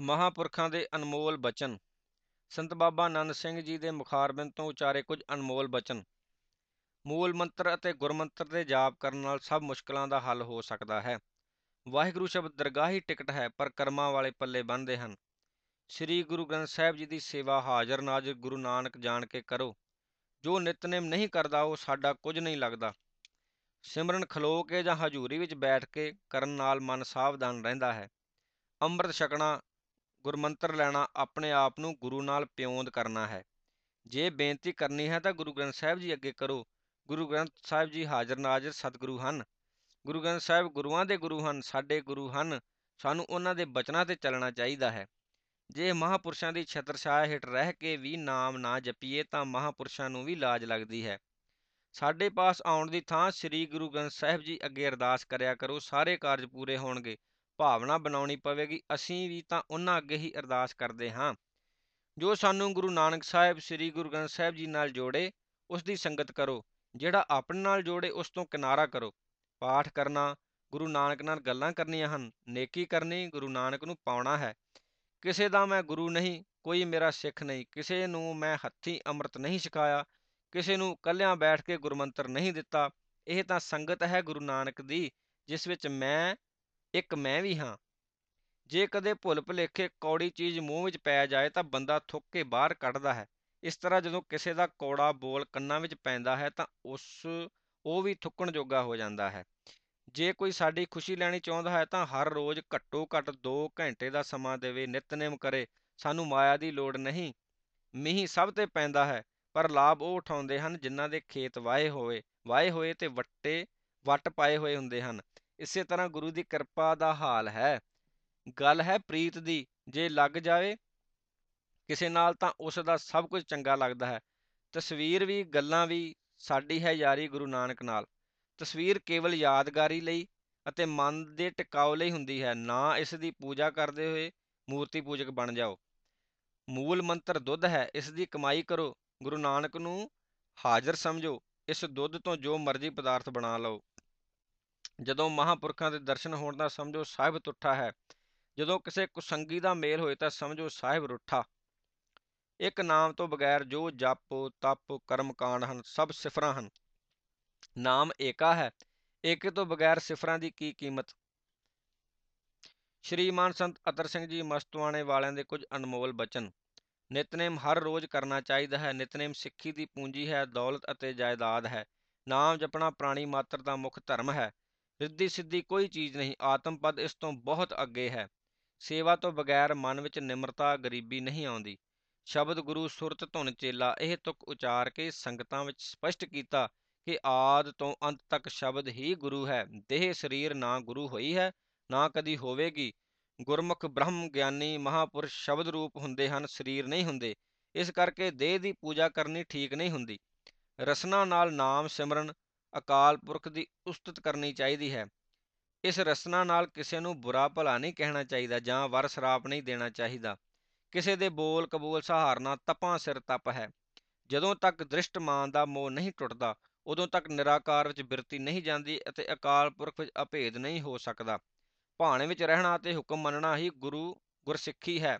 ਮਹਾਂਪੁਰਖਾਂ ਦੇ ਅਨਮੋਲ ਬਚਨ। ਸੰਤ ਬਾਬਾ ਆਨੰਦ ਸਿੰਘ ਜੀ ਦੇ ਮੁਖਾਰਬਿੰਦ ਤੋਂ ਉਚਾਰੇ ਕੁਝ ਅਨਮੋਲ ਬਚਨ। ਮੂਲ ਮੰਤਰ ਅਤੇ ਗੁਰਮੰਤਰ ਦੇ ਜਾਪ ਕਰਨ ਨਾਲ ਸਭ ਮੁਸ਼ਕਲਾਂ ਦਾ ਹੱਲ ਹੋ ਸਕਦਾ ਹੈ। ਵਾਹਿਗੁਰੂ ਸ਼ਬਦ ਦਰਗਾਹੀ ਟਿਕਟ ਹੈ, ਪਰ ਕਰਮਾਂ ਵਾਲੇ ਪੱਲੇ ਬੰਨਦੇ ਹਨ। ਸ੍ਰੀ ਗੁਰੂ ਗ੍ਰੰਥ ਸਾਹਿਬ ਜੀ ਦੀ ਸੇਵਾ ਹਾਜ਼ਰ ਨਾਜ਼ਰ ਗੁਰੂ ਨਾਨਕ ਜਾਣ ਕੇ ਕਰੋ। ਜੋ ਨਿਤਨੇਮ ਨਹੀਂ ਕਰਦਾ, ਉਹ ਸਾਡਾ ਕੁਝ ਨਹੀਂ ਲੱਗਦਾ। ਸਿਮਰਨ ਖਲੋ ਕੇ ਜਾਂ ਹਜ਼ੂਰੀ ਵਿੱਚ ਬੈਠ ਕੇ ਕਰਨ ਨਾਲ ਮਨ ਸਾਵਧਾਨ ਰਹਿੰਦਾ ਹੈ। ਅੰਮ੍ਰਿਤ ਛਕਣਾ ਗੁਰਮੰਤਰ ਲੈਣਾ ਆਪਣੇ ਆਪ ਨੂੰ ਗੁਰੂ ਨਾਲ ਪਿਉਂਦ ਕਰਨਾ ਹੈ। ਜੇ ਬੇਨਤੀ ਕਰਨੀ ਹੈ ਤਾਂ ਗੁਰੂ ਗ੍ਰੰਥ ਸਾਹਿਬ ਜੀ ਅੱਗੇ ਕਰੋ। ਗੁਰੂ ਗ੍ਰੰਥ ਸਾਹਿਬ ਜੀ ਹਾਜ਼ਰ ਨਾਜ਼ਰ ਸਤਿਗੁਰੂ ਹਨ। ਗੁਰੂ ਗ੍ਰੰਥ ਸਾਹਿਬ ਗੁਰੂਆਂ ਦੇ ਗੁਰੂ ਹਨ, ਸਾਡੇ ਗੁਰੂ ਹਨ। ਸਾਨੂੰ ਉਹਨਾਂ ਦੇ ਬਚਨਾਂ ਤੇ ਚੱਲਣਾ ਚਾਹੀਦਾ ਹੈ। ਜੇ ਮਹਾਪੁਰਸ਼ਾਂ ਦੀ ਛਤਰ ਹੇਠ ਰਹਿ ਕੇ ਵੀ ਨਾਮ ਨਾ ਜਪੀਏ ਤਾਂ ਮਹਾਪੁਰਸ਼ਾਂ ਨੂੰ ਵੀ ਲਾਜ ਲੱਗਦੀ ਹੈ। ਸਾਡੇ ਪਾਸ ਆਉਣ ਦੀ ਥਾਂ ਸ੍ਰੀ ਗੁਰੂ ਗ੍ਰੰਥ ਸਾਹਿਬ ਜੀ ਅੱਗੇ ਅਰਦਾਸ ਕਰਿਆ ਕਰੋ, ਸਾਰੇ ਕਾਰਜ ਪੂਰੇ ਹੋਣਗੇ। ਭਾਵਨਾ ਬਣਾਉਣੀ ਪਵੇਗੀ, ਅਸੀਂ ਵੀ ਤਾਂ ਉਹਨਾਂ ਅੱਗੇ ਹੀ ਅਰਦਾਸ ਕਰਦੇ ਹਾਂ। ਜੋ ਸਾਨੂੰ ਗੁਰੂ ਨਾਨਕ ਸਾਹਿਬ, ਸ੍ਰੀ ਗੁਰੂ ਗ੍ਰੰਥ ਸਾਹਿਬ ਜੀ ਨਾਲ ਜੋੜੇ, ਉਸ ਦੀ ਸੰਗਤ ਕਰੋ। ਜਿਹੜਾ ਆਪਣੇ ਨਾਲ ਜੋੜੇ, ਉਸ ਤੋਂ ਕਿਨਾਰਾ ਕਰੋ। ਪਾਠ ਕਰਨਾ, ਗੁਰੂ ਨਾਨਕ ਨਾਲ ਗੱਲਾਂ ਕਰਨੀਆਂ ਹਨ, ਨੇਕੀ ਕਰਨੀ, ਗੁਰੂ ਨਾਨਕ ਨੂੰ ਪਾਉਣਾ ਹੈ। ਕਿਸੇ ਦਾ ਮੈਂ ਗੁਰੂ ਨਹੀਂ, ਕੋਈ ਮੇਰਾ ਸਿੱਖ ਨਹੀਂ, ਕਿਸੇ ਨੂੰ ਮੈਂ ਹੱਥੀ ਅੰਮ੍ਰਿਤ ਨਹੀਂ ਛਕਾਇਆ, ਕਿਸੇ ਨੂੰ ਕੱਲਿਆਂ ਬੈਠ ਕੇ ਗੁਰਮੰਤਰ ਨਹੀਂ ਦਿੱਤਾ, ਇਹ ਤਾਂ ਸੰਗਤ ਹੈ ਗੁਰੂ ਨਾਨਕ ਦੀ, ਜਿਸ ਵਿੱਚ ਮੈਂ ਇੱਕ ਮੈਂ ਵੀ ਹਾਂ। ਜੇ ਕਦੇ ਭੁੱਲ ਭੁਲੇਖੇ ਕੌੜੀ ਚੀਜ਼ ਮੂੰਹ ਵਿੱਚ ਪੈ ਜਾਏ ਤਾਂ ਬੰਦਾ ਥੁੱਕ ਕੇ ਬਾਹਰ ਕੱਢਦਾ ਹੈ। ਇਸ ਤਰ੍ਹਾਂ ਜਦੋਂ ਕਿਸੇ ਦਾ ਕੌੜਾ ਬੋਲ ਕੰਨਾਂ ਵਿੱਚ ਪੈਂਦਾ ਹੈ ਤਾਂ ਉਸ, ਉਹ ਵੀ ਥੁੱਕਣ ਜੋਗਾ ਹੋ ਜਾਂਦਾ ਹੈ। ਜੇ ਕੋਈ ਸਾਡੀ ਖੁਸ਼ੀ ਲੈਣੀ ਚਾਹੁੰਦਾ ਹੈ ਤਾਂ ਹਰ ਰੋਜ਼ ਘੱਟੋ ਘੱਟ 2 ਘੰਟੇ ਦਾ ਸਮਾਂ ਦੇਵੇ, ਨਿਤਨੇਮ ਕਰੇ। ਸਾਨੂੰ ਮਾਇਆ ਦੀ ਲੋੜ ਨਹੀਂ। ਮੀਂਹ ਸਭ ਤੇ ਪੈਂਦਾ ਹੈ, ਪਰ ਲਾਭ ਉਹ ਉਠਾਉਂਦੇ ਹਨ ਜਿਨ੍ਹਾਂ ਦੇ ਖੇਤ ਵਾਏ ਹੋਏ ਵਾਏ ਹੋਏ ਤੇ ਵੱਟੇ, ਵੱਟ ਪਾਏ ਹੋਏ ਹੁੰਦੇ ਹਨ। ਇਸੇ ਤਰ੍ਹਾਂ ਗੁਰੂ ਦੀ ਕਿਰਪਾ ਦਾ ਹਾਲ ਹੈ। ਗੱਲ ਹੈ ਪ੍ਰੀਤ ਦੀ, ਜੇ ਲੱਗ ਜਾਵੇ ਕਿਸੇ ਨਾਲ ਤਾਂ ਉਸ ਦਾ ਸਭ ਕੁਝ ਚੰਗਾ ਲੱਗਦਾ ਹੈ। ਤਸਵੀਰ ਵੀ, ਗੱਲਾਂ ਵੀ ਸਾਡੀ ਹੈ ਯਾਰੀ ਗੁਰੂ ਨਾਨਕ ਨਾਲ। ਤਸਵੀਰ ਕੇਵਲ ਯਾਦਗਾਰੀ ਲਈ ਅਤੇ ਮਨ ਦੇ ਟਿਕਾਉ ਲਈ ਹੁੰਦੀ ਹੈ, ਨਾ ਇਸ ਦੀ ਪੂਜਾ ਕਰਦੇ ਹੋਏ ਮੂਰਤੀ ਪੂਜਕ ਬਣ ਜਾਓ। ਮੂਲ ਮੰਤਰ ਦੁੱਧ ਹੈ, ਇਸ ਦੀ ਕਮਾਈ ਕਰੋ। ਗੁਰੂ ਨਾਨਕ ਨੂੰ ਹਾਜ਼ਰ ਸਮਝੋ, ਇਸ ਦੁੱਧ ਤੋਂ ਜੋ ਮਰਜ਼ੀ ਪਦਾਰਥ ਬਣਾ ਲਓ। ਜਦੋਂ ਮਹਾਪੁਰਖਾਂ ਦੇ ਦਰਸ਼ਨ ਹੋਣ ਦਾ ਸਮਝੋ ਸਾਹਿਬ ਤੁੱਠਾ ਹੈ, ਜਦੋਂ ਕਿਸੇ ਕੁਸੰਗੀ ਦਾ ਮੇਲ ਹੋਏ ਤਾਂ ਸਮਝੋ ਸਾਹਿਬ ਰੁੱਠਾ। ਇੱਕ ਨਾਮ ਤੋਂ ਬਗੈਰ ਜੋ ਜਪ, ਤਪ, ਕਰਮ ਕਾਂਡ ਹਨ, ਸਭ ਸਿਫਰਾਂ ਹਨ। ਨਾਮ ਏਕਾ ਹੈ, ਏਕੇ ਤੋਂ ਬਗੈਰ ਸਿਫਰਾਂ ਦੀ ਕੀ ਕੀਮਤ? ਸ਼੍ਰੀਮਾਨ ਸੰਤ ਅਤਰ ਸਿੰਘ ਜੀ ਮਸਤਵਾਣੇ ਵਾਲਿਆਂ ਦੇ ਕੁਝ ਅਨਮੋਲ ਬਚਨ। ਨਿਤਨੇਮ ਹਰ ਰੋਜ਼ ਕਰਨਾ ਚਾਹੀਦਾ ਹੈ, ਨਿਤਨੇਮ ਸਿੱਖੀ ਦੀ ਪੂੰਜੀ ਹੈ, ਦੌਲਤ ਅਤੇ ਜਾਇਦਾਦ ਹੈ। ਨਾਮ ਜਪਣਾ ਪ੍ਰਾਣੀ ਮਾਤਰ ਦਾ ਮੁੱਖ ਧਰਮ ਹੈ। ਰਿੱਧੀ ਸਿੱਧੀ ਕੋਈ ਚੀਜ਼ ਨਹੀਂ ਆਤਮ ਪਦ ਇਸ ਤੋਂ ਬਹੁਤ ਅੱਗੇ ਹੈ। ਸੇਵਾ ਤੋਂ ਬਗੈਰ ਮਨ ਵਿੱਚ ਨਿਮਰਤਾ ਗਰੀਬੀ ਨਹੀਂ ਆਉਂਦੀ। ਸ਼ਬਦ ਗੁਰੂ ਸੁਰਤ ਧੁਨ ਚੇਲਾ, ਇਹ ਤੁਕ ਉਚਾਰ ਕੇ ਸੰਗਤਾਂ ਵਿੱਚ ਸਪਸ਼ਟ ਕੀਤਾ ਕਿ ਆਦ ਤੋਂ ਅੰਤ ਤੱਕ ਸ਼ਬਦ ਹੀ ਗੁਰੂ ਹੈ। ਦੇਹ ਸਰੀਰ ਨਾ ਗੁਰੂ ਹੋਈ ਹੈ, ਨਾ ਕਦੀ ਹੋਵੇਗੀ। ਗੁਰਮੁਖ ਬ੍ਰਹਮ ਗਿਆਨੀ ਮਹਾਪੁਰਸ਼ ਸ਼ਬਦ ਰੂਪ ਹੁੰਦੇ ਹਨ, ਸਰੀਰ ਨਹੀਂ ਹੁੰਦੇ। ਇਸ ਕਰਕੇ ਦੇਹ ਦੀ ਪੂਜਾ ਕਰਨੀ ਠੀਕ ਨਹੀਂ ਹੁੰਦੀ। ਰਸਨਾ ਨਾਲ ਨਾਮ ਸਿਮਰਨ ਅਕਾਲ ਪੁਰਖ ਦੀ ਉਸਤਤ ਕਰਨੀ ਚਾਹੀਦੀ ਹੈ। ਇਸ ਰਸਨਾ ਨਾਲ ਕਿਸੇ ਨੂੰ ਬੁਰਾ ਭਲਾ ਨਹੀਂ ਕਹਿਣਾ ਚਾਹੀਦਾ ਜਾਂ ਵਰ ਸਰਾਪ ਨਹੀਂ ਦੇਣਾ ਚਾਹੀਦਾ। ਕਿਸੇ ਦੇ ਬੋਲ, ਕਬੂਲ ਸਹਾਰਨਾ ਤਪਾਂ ਸਿਰ ਤਪ ਹੈ। ਜਦੋਂ ਤੱਕ ਦ੍ਰਿਸ਼ਟ ਮਾਨ ਦਾ ਮੋਹ ਨਹੀਂ ਟੁੱਟਦਾ, ਉਦੋਂ ਤੱਕ ਨਿਰਾਕਾਰ ਵਿੱਚ ਬਿਰਤੀ ਨਹੀਂ ਜਾਂਦੀ ਅਤੇ ਅਕਾਲ ਪੁਰਖ ਵਿੱਚ ਅਭੇਦ ਨਹੀਂ ਹੋ ਸਕਦਾ। ਭਾਣੇ ਵਿੱਚ ਰਹਿਣਾ ਅਤੇ ਹੁਕਮ ਮੰਨਣਾ ਹੀ ਗੁਰੂ ਗੁਰਸਿੱਖੀ ਹੈ।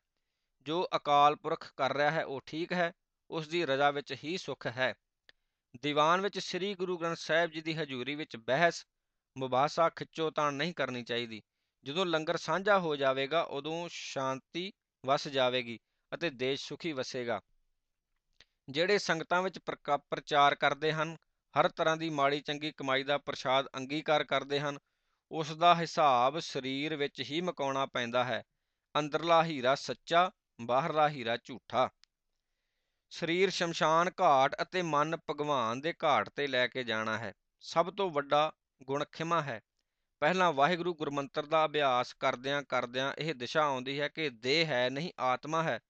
ਜੋ ਅਕਾਲ ਪੁਰਖ ਕਰ ਰਿਹਾ ਹੈ, ਉਹ ਠੀਕ ਹੈ। ਉਸ ਦੀ ਰਜ਼ਾ ਵਿੱਚ ਹੀ ਸੁਖ ਹੈ। ਦੀਵਾਨ ਵਿੱਚ ਸ੍ਰੀ ਗੁਰੂ ਗ੍ਰੰਥ ਸਾਹਿਬ ਜੀ ਦੀ ਹਜ਼ੂਰੀ ਵਿੱਚ ਬਹਿਸ, ਮੁਬਾਸਾ ਖਿੱਚੋ ਤਾਂ ਨਹੀਂ ਕਰਨੀ ਚਾਹੀਦੀ। ਜਦੋਂ ਲੰਗਰ ਸਾਂਝਾ ਹੋ ਜਾਵੇਗਾ, ਉਦੋਂ ਸ਼ਾਂਤੀ ਵਸ ਜਾਵੇਗੀ ਅਤੇ ਦੇਸ਼ ਸੁਖੀ ਵਸੇਗਾ। ਜਿਹੜੇ ਸੰਗਤਾਂ ਵਿੱਚ ਪ੍ਰਚਾਰ ਕਰਦੇ ਹਨ, ਹਰ ਤਰ੍ਹਾਂ ਦੀ ਮਾੜੀ ਚੰਗੀ ਕਮਾਈ ਦਾ ਪ੍ਰਸ਼ਾਦ ਅੰਗੀਕਾਰ ਕਰਦੇ ਹਨ, ਉਸ ਦਾ ਹਿਸਾਬ ਸਰੀਰ ਵਿੱਚ ਹੀ ਮਕਾਉਣਾ ਪੈਂਦਾ ਹੈ। ਅੰਦਰਲਾ ਹੀਰਾ ਸੱਚਾ, ਬਾਹਰਲਾ ਹੀਰਾ ਝੂਠਾ। ਸਰੀਰ ਸ਼ਮਸ਼ਾਨ ਘਾਟ ਅਤੇ ਮਨ ਭਗਵਾਨ ਦੇ ਘਾਟ ਤੇ ਲੈ ਕੇ ਜਾਣਾ ਹੈ। ਸਭ ਤੋਂ ਵੱਡਾ ਗੁਣ ਖਿਮਾ ਹੈ। ਪਹਿਲਾਂ ਵਾਹਿਗੁਰੂ ਗੁਰਮੰਤਰ ਦਾ ਅਭਿਆਸ ਕਰਦਿਆਂ ਕਰਦਿਆਂ ਇਹ ਦਿਸ਼ਾ ਆਉਂਦੀ ਹੈ ਕਿ ਦੇਹ ਹੈ, ਨਹੀਂ ਆਤਮਾ ਹੈ।